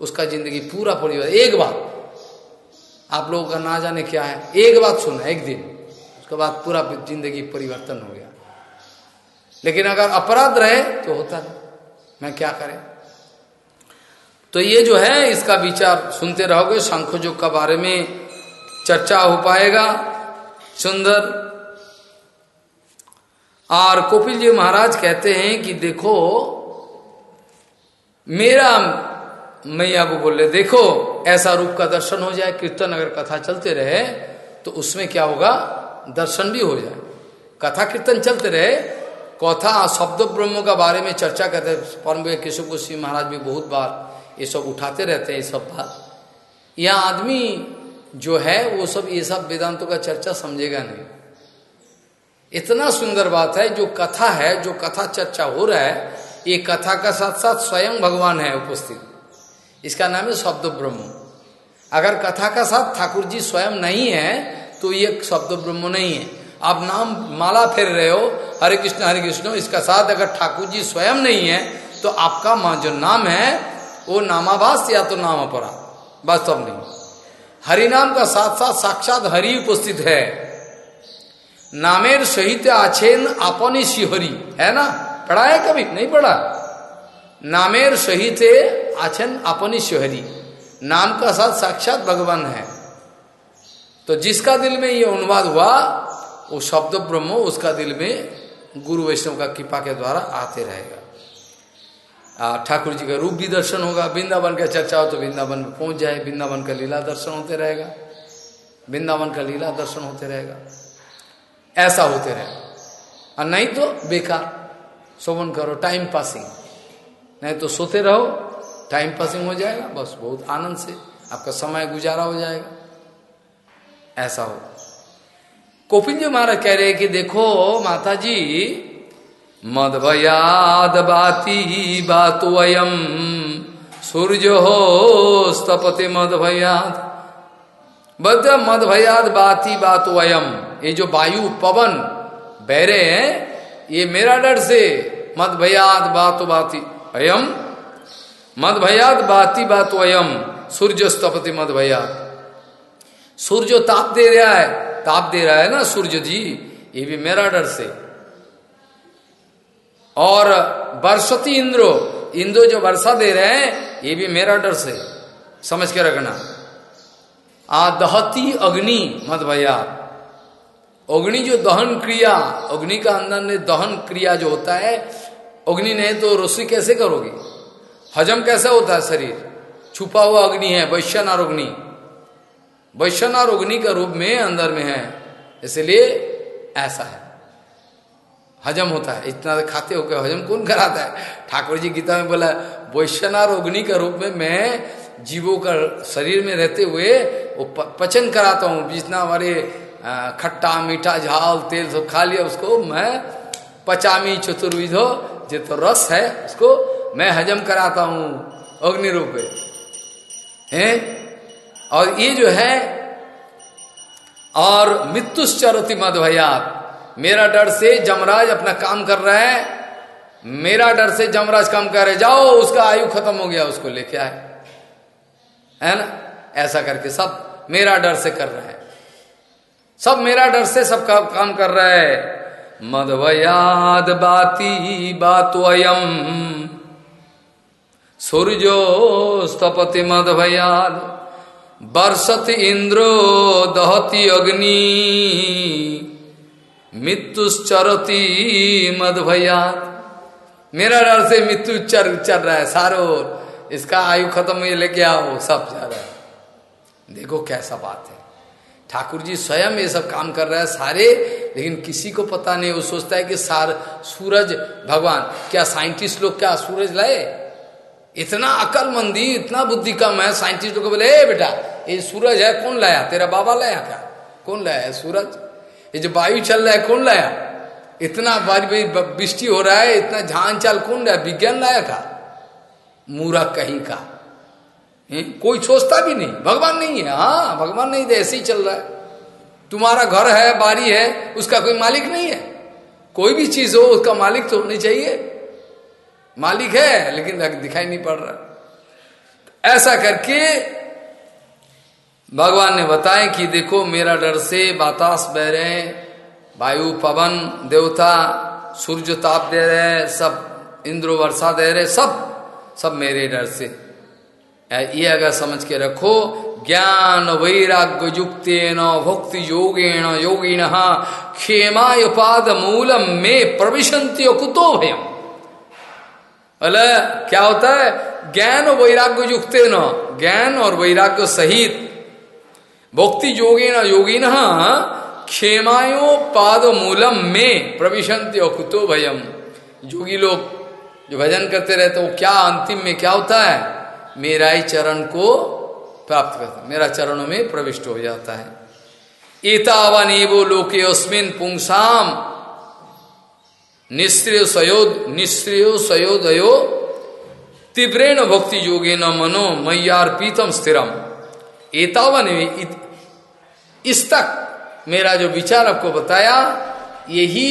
उसका ज़िंदगी पूरा परिवार एक बात। आप लोगों का ना जाने क्या है। एक बात सुना, एक दिन। उसके बाद पूरा ज़िंदगी परिवर्तन हो गया। लेकिन अगर अपराध रहे तो होता नहीं मैं क्या करें? तो ये जो है, इसका विचार सुनते रहोगे शंख शंखोजोग का बारे में चर्चा हो पाएगा। सुंदर। और कपिल जी महाराज कहते हैं कि देखो, मेरा मैया को बोले देखो, ऐसा रूप का दर्शन हो जाए कीर्तन अगर कथा चलते रहे तो उसमें क्या होगा? दर्शन भी हो जाए। कथा कीर्तन चलते रहे, कथा, शब्द, ब्रह्म का बारे में चर्चा करते परम केशव गोस्वी महाराज भी बहुत बार ये सब उठाते रहते हैं, ये सब बात। यह आदमी जो है, वो सब, ये सब वेदांतों का चर्चा समझेगा नहीं। इतना सुंदर बात है, जो कथा है, जो कथा चर्चा हो रहा है, ये कथा का साथ साथ स्वयं भगवान है उपस्थित। इसका नाम है शब्द ब्रह्म अगर कथा का साथ ठाकुर जी स्वयं नहीं है तो ये शब्द ब्रह्म नहीं है। आप नाम माला फेर रहे हो, हरे कृष्ण हरे कृष्ण, इसका साथ अगर ठाकुर जी स्वयं नहीं है तो आपका जो नाम है वो नामाभास या तो नाम अपरा वास्तव नहीं। हरि नाम का साथ साथ साक्षात हरि उपस्थित है। नामेर सहित आछेन अपनी शिहरी है ना? पढ़ा है कभी? नहीं पढ़ा। नामेर सहित आछेन अपनी शिहरी नाम का साथ साक्षात भगवान है। तो जिसका दिल में ये अनुवाद हुआ, वो शब्द ब्रह्म, उसका दिल में गुरु वैष्णव का कृपा के द्वारा आते रहेगा। ठाकुर जी का रूप भी दर्शन होगा। वृंदावन का चर्चा हो तो वृंदावन में पहुँच जाए। वृंदावन का लीला दर्शन होते रहेगा। वृंदावन का लीला दर्शन होते रहेगा। ऐसा होते रहेगा। और नहीं तो बेकार। शोभन करो टाइम पासिंग नहीं तो सोते रहो टाइम पासिंग हो जाएगा। बस बहुत आनंद से आपका समय गुजारा हो जाएगा। ऐसा हो। कोपिन जी महाराज कह रहे हैं कि देखो माता जी मदभयाद बाती बात बातोयम सूर्य हो स्तपति मदभयाद। बद मदभयाद बाती बातोयम ये जो वायु, पवन बह रहे हैं, ये मेरा डर से मदभयाद बातो बाती अयम मदभयाद बाती बातो अयम सूर्य स्तपति मदभयाद। सूर्य ताप दे रहा है, ताप दे रहा है ना, सूर्य जी? ये भी मेरा डर से। और बरसती इंद्रो इंद्रो जो वर्षा दे रहे हैं, ये भी मेरा डर से, समझ के रखना। आ दहती अग्नि, मत भैया। अग्नि जो दहन क्रिया, अग्नि का अंदर में दहन क्रिया जो होता है, अग्नि नहीं तो रोशनी कैसे करोगे? हजम कैसे होता है शरीर? छुपा हुआ अग्नि है, वैश्यन और अग्नि। वैश्यन और अग्नि का रूप में अंदर में है, इसलिए ऐसा है। हजम होता है। इतना खाते हो हजम कौन कराता है? ठाकुर जी गीता में बोला, वैश्यनार अग्नि का रूप में मैं जीवों का शरीर में रहते हुए वो पचन कराता हूँ। जितना हमारे खट्टा, मीठा, झाल, तेल सब खा लिया, उसको मैं पचामी, चतुर्विधो जो तो रस है, उसको मैं हजम कराता हूँ अग्नि रूप है? और ये जो है, और मृत्युश्चरति मधभयात मेरा डर से जमराज अपना काम कर रहा है। मेरा डर से जमराज काम कर रहे जाओ उसका आयु खत्म हो गया उसको लेके आए। है ना? ऐसा करके सब मेरा डर से कर रहा है। सब मेरा डर से सब का, काम कर रहा है। मदवयाद बाती बातोयम। सूर्यो स्तपति मदभयाद बरसत इंद्रो दहती अग्नि। मृत्युश्चरती भैया मेरा डर से मृत्यु चर चल रहा है, सारो इसका आयु खत्म हुई, लेके आओ, सब जा रहा है। देखो कैसा बात है। ठाकुर जी स्वयं ये सब काम कर रहा है, सारे, लेकिन किसी को पता नहीं, वो सोचता है कि सार, सूरज, भगवान, क्या साइंटिस्ट लोग क्या सूरज लाए? इतना अकलमंदी इतना बुद्धि कम है, साइंटिस्ट लोग बोले, ए बेटा, ये सूरज है, कौन लाया? तेरा बाबा लाया क्या? कौन लाया सूरज? ये जो वायु चल रहा है, कौन लाया? इतना वृष्टि हो रहा है, इतना झान चाल कौन लाया? विज्ञान लाया था। मूरा कहीं का। कोई सोचता भी नहीं। भगवान नहीं है। हाँ भगवान नहीं तो ऐसे ही चल रहा है। तुम्हारा घर है, बारी है, उसका कोई मालिक नहीं है। कोई भी चीज़ हो, उसका मालिक तो होनी चाहिए। मालिक है, लेकिन दिखाई नहीं पड़ रहा। ऐसा करके भगवान ने बताया कि देखो, मेरा डर से बातास बह रहे वायु, पवन, देवता, सूर्य ताप दे रहे सब इंद्र वर्षा दे रहे सब सब मेरे डर से। ये अगर समझ के रखो, ज्ञान वैराग्य युक्त भक्ति योगेण, योगिन क्षेमाय पाद मूलम में प्रविशंति कुतो भयम। बोले क्या होता है? ज्ञान और वैराग्य युक्त न ज्ञान और वैराग्य सहित भक्ति योगेन योगिन क्षेमायो पाद मूलम में प्रविशंति कुतो भयम। योगी लोग जो भजन करते रहते वो क्या अंतिम में क्या होता है? मेरा ही चरण को प्राप्त करता मेरा चरणों में प्रविष्ट हो जाता है। एतावन एवो लोके अस्मिन पुंसाम। निश्रिय सयोद निश्रिय सयोदयो। तीव्रेण भक्ति योगे न मनो मैयार्पीतम स्थिरम। एतावन इस तक मेरा जो विचार आपको बताया, यही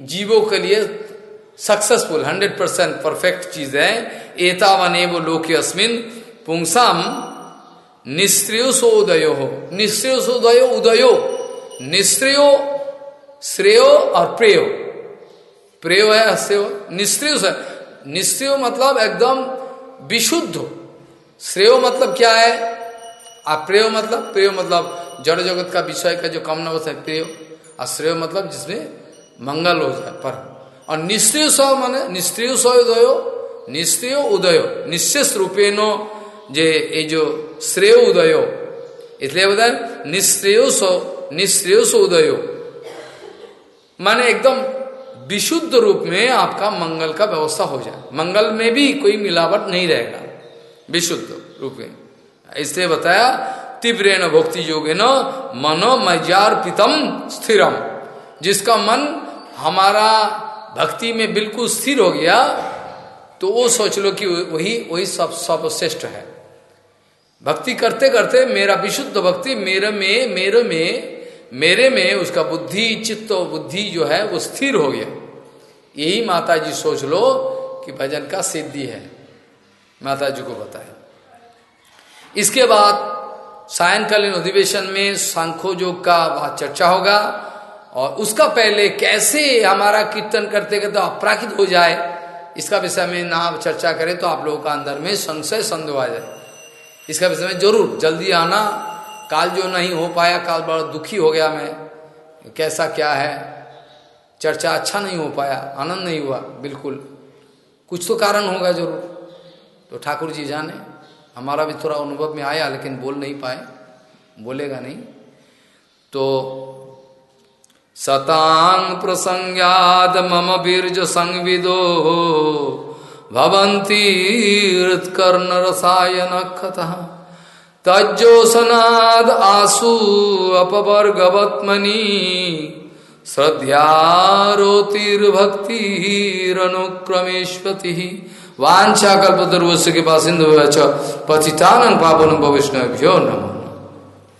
जीवों के लिए सक्सेसफुल हंड्रेड परसेंट परफेक्ट चीज़ है। एतावन एवो लोके अस्मिन पुंसाम निश्रेय सोदयो हो निश्रेय सोदयो उदयो निश्रेय श्रेय और प्रेय। प्रेय है हस्यो निश्रेय से निश्रेय मतलब एकदम विशुद्ध। श्रेय मतलब क्या है? अप्रेय मतलब प्रेय मतलब जड़ जगत का विषय का जो कामना होता है, प्रेय। और श्रेय मतलब जिसमें मंगल हो जाए, पर। और निश्चय स माने निश्चय स उदयो निश्चय उदय निश्चय रूपेणो जे, ये जो श्रेय उदयो। इसलिए बता निश्रेयस निश्रेयस उदयो। माने एकदम विशुद्ध रूप में आपका मंगल का व्यवस्था हो जाए। मंगल में भी कोई मिलावट नहीं रहेगा, विशुद्ध रूप में। इसलिए बताया, तीव्रेण भक्ति योगे न मनो मजार पितम स्थिरम। जिसका मन हमारा भक्ति में बिल्कुल स्थिर हो गया तो वो सोच लो कि वही वही सब सर्वश्रेष्ठ है। भक्ति करते करते मेरा विशुद्ध भक्ति मेरे में मेरे में मेरे में उसका बुद्धि, चित्त बुद्धि जो है वो स्थिर हो गया। यही माता जी सोच लो कि भजन का सिद्धि है। माता जी को बताया। इसके बाद सायंकालीन अधिवेशन में सांखो योग का बात चर्चा होगा और उसका पहले कैसे हमारा कीर्तन करते करते अपराकित हो जाए, इसका विषय में ना चर्चा करें तो आप लोगों का अंदर में संशय संदेह आ जाए। इसका विषय में ज़रूर, जल्दी आना, काल जो नहीं हो पाया, काल बड़ा दुखी हो गया मैं, कैसा क्या है, चर्चा अच्छा नहीं हो पाया, आनंद नहीं हुआ, बिल्कुल। कुछ तो कारण होगा ज़रूर तो ठाकुर जी जाने। हमारा भी थोड़ा अनुभव में आया, लेकिन बोल नहीं पाए। बोलेगा नहीं। तो सतांग प्रसंगाद मम बीर्ज संविदो भवंतीर्कर्ण रसायन कथा तज्जोसनाद आसु अपवर्गवत्मनी श्रद्धारोतिर्भक्तिरनुक्रमेश्वती वाछा कल्पतरुवस्य के पास सिंधु पतितानंग पावन वैष्णव्यो नमः।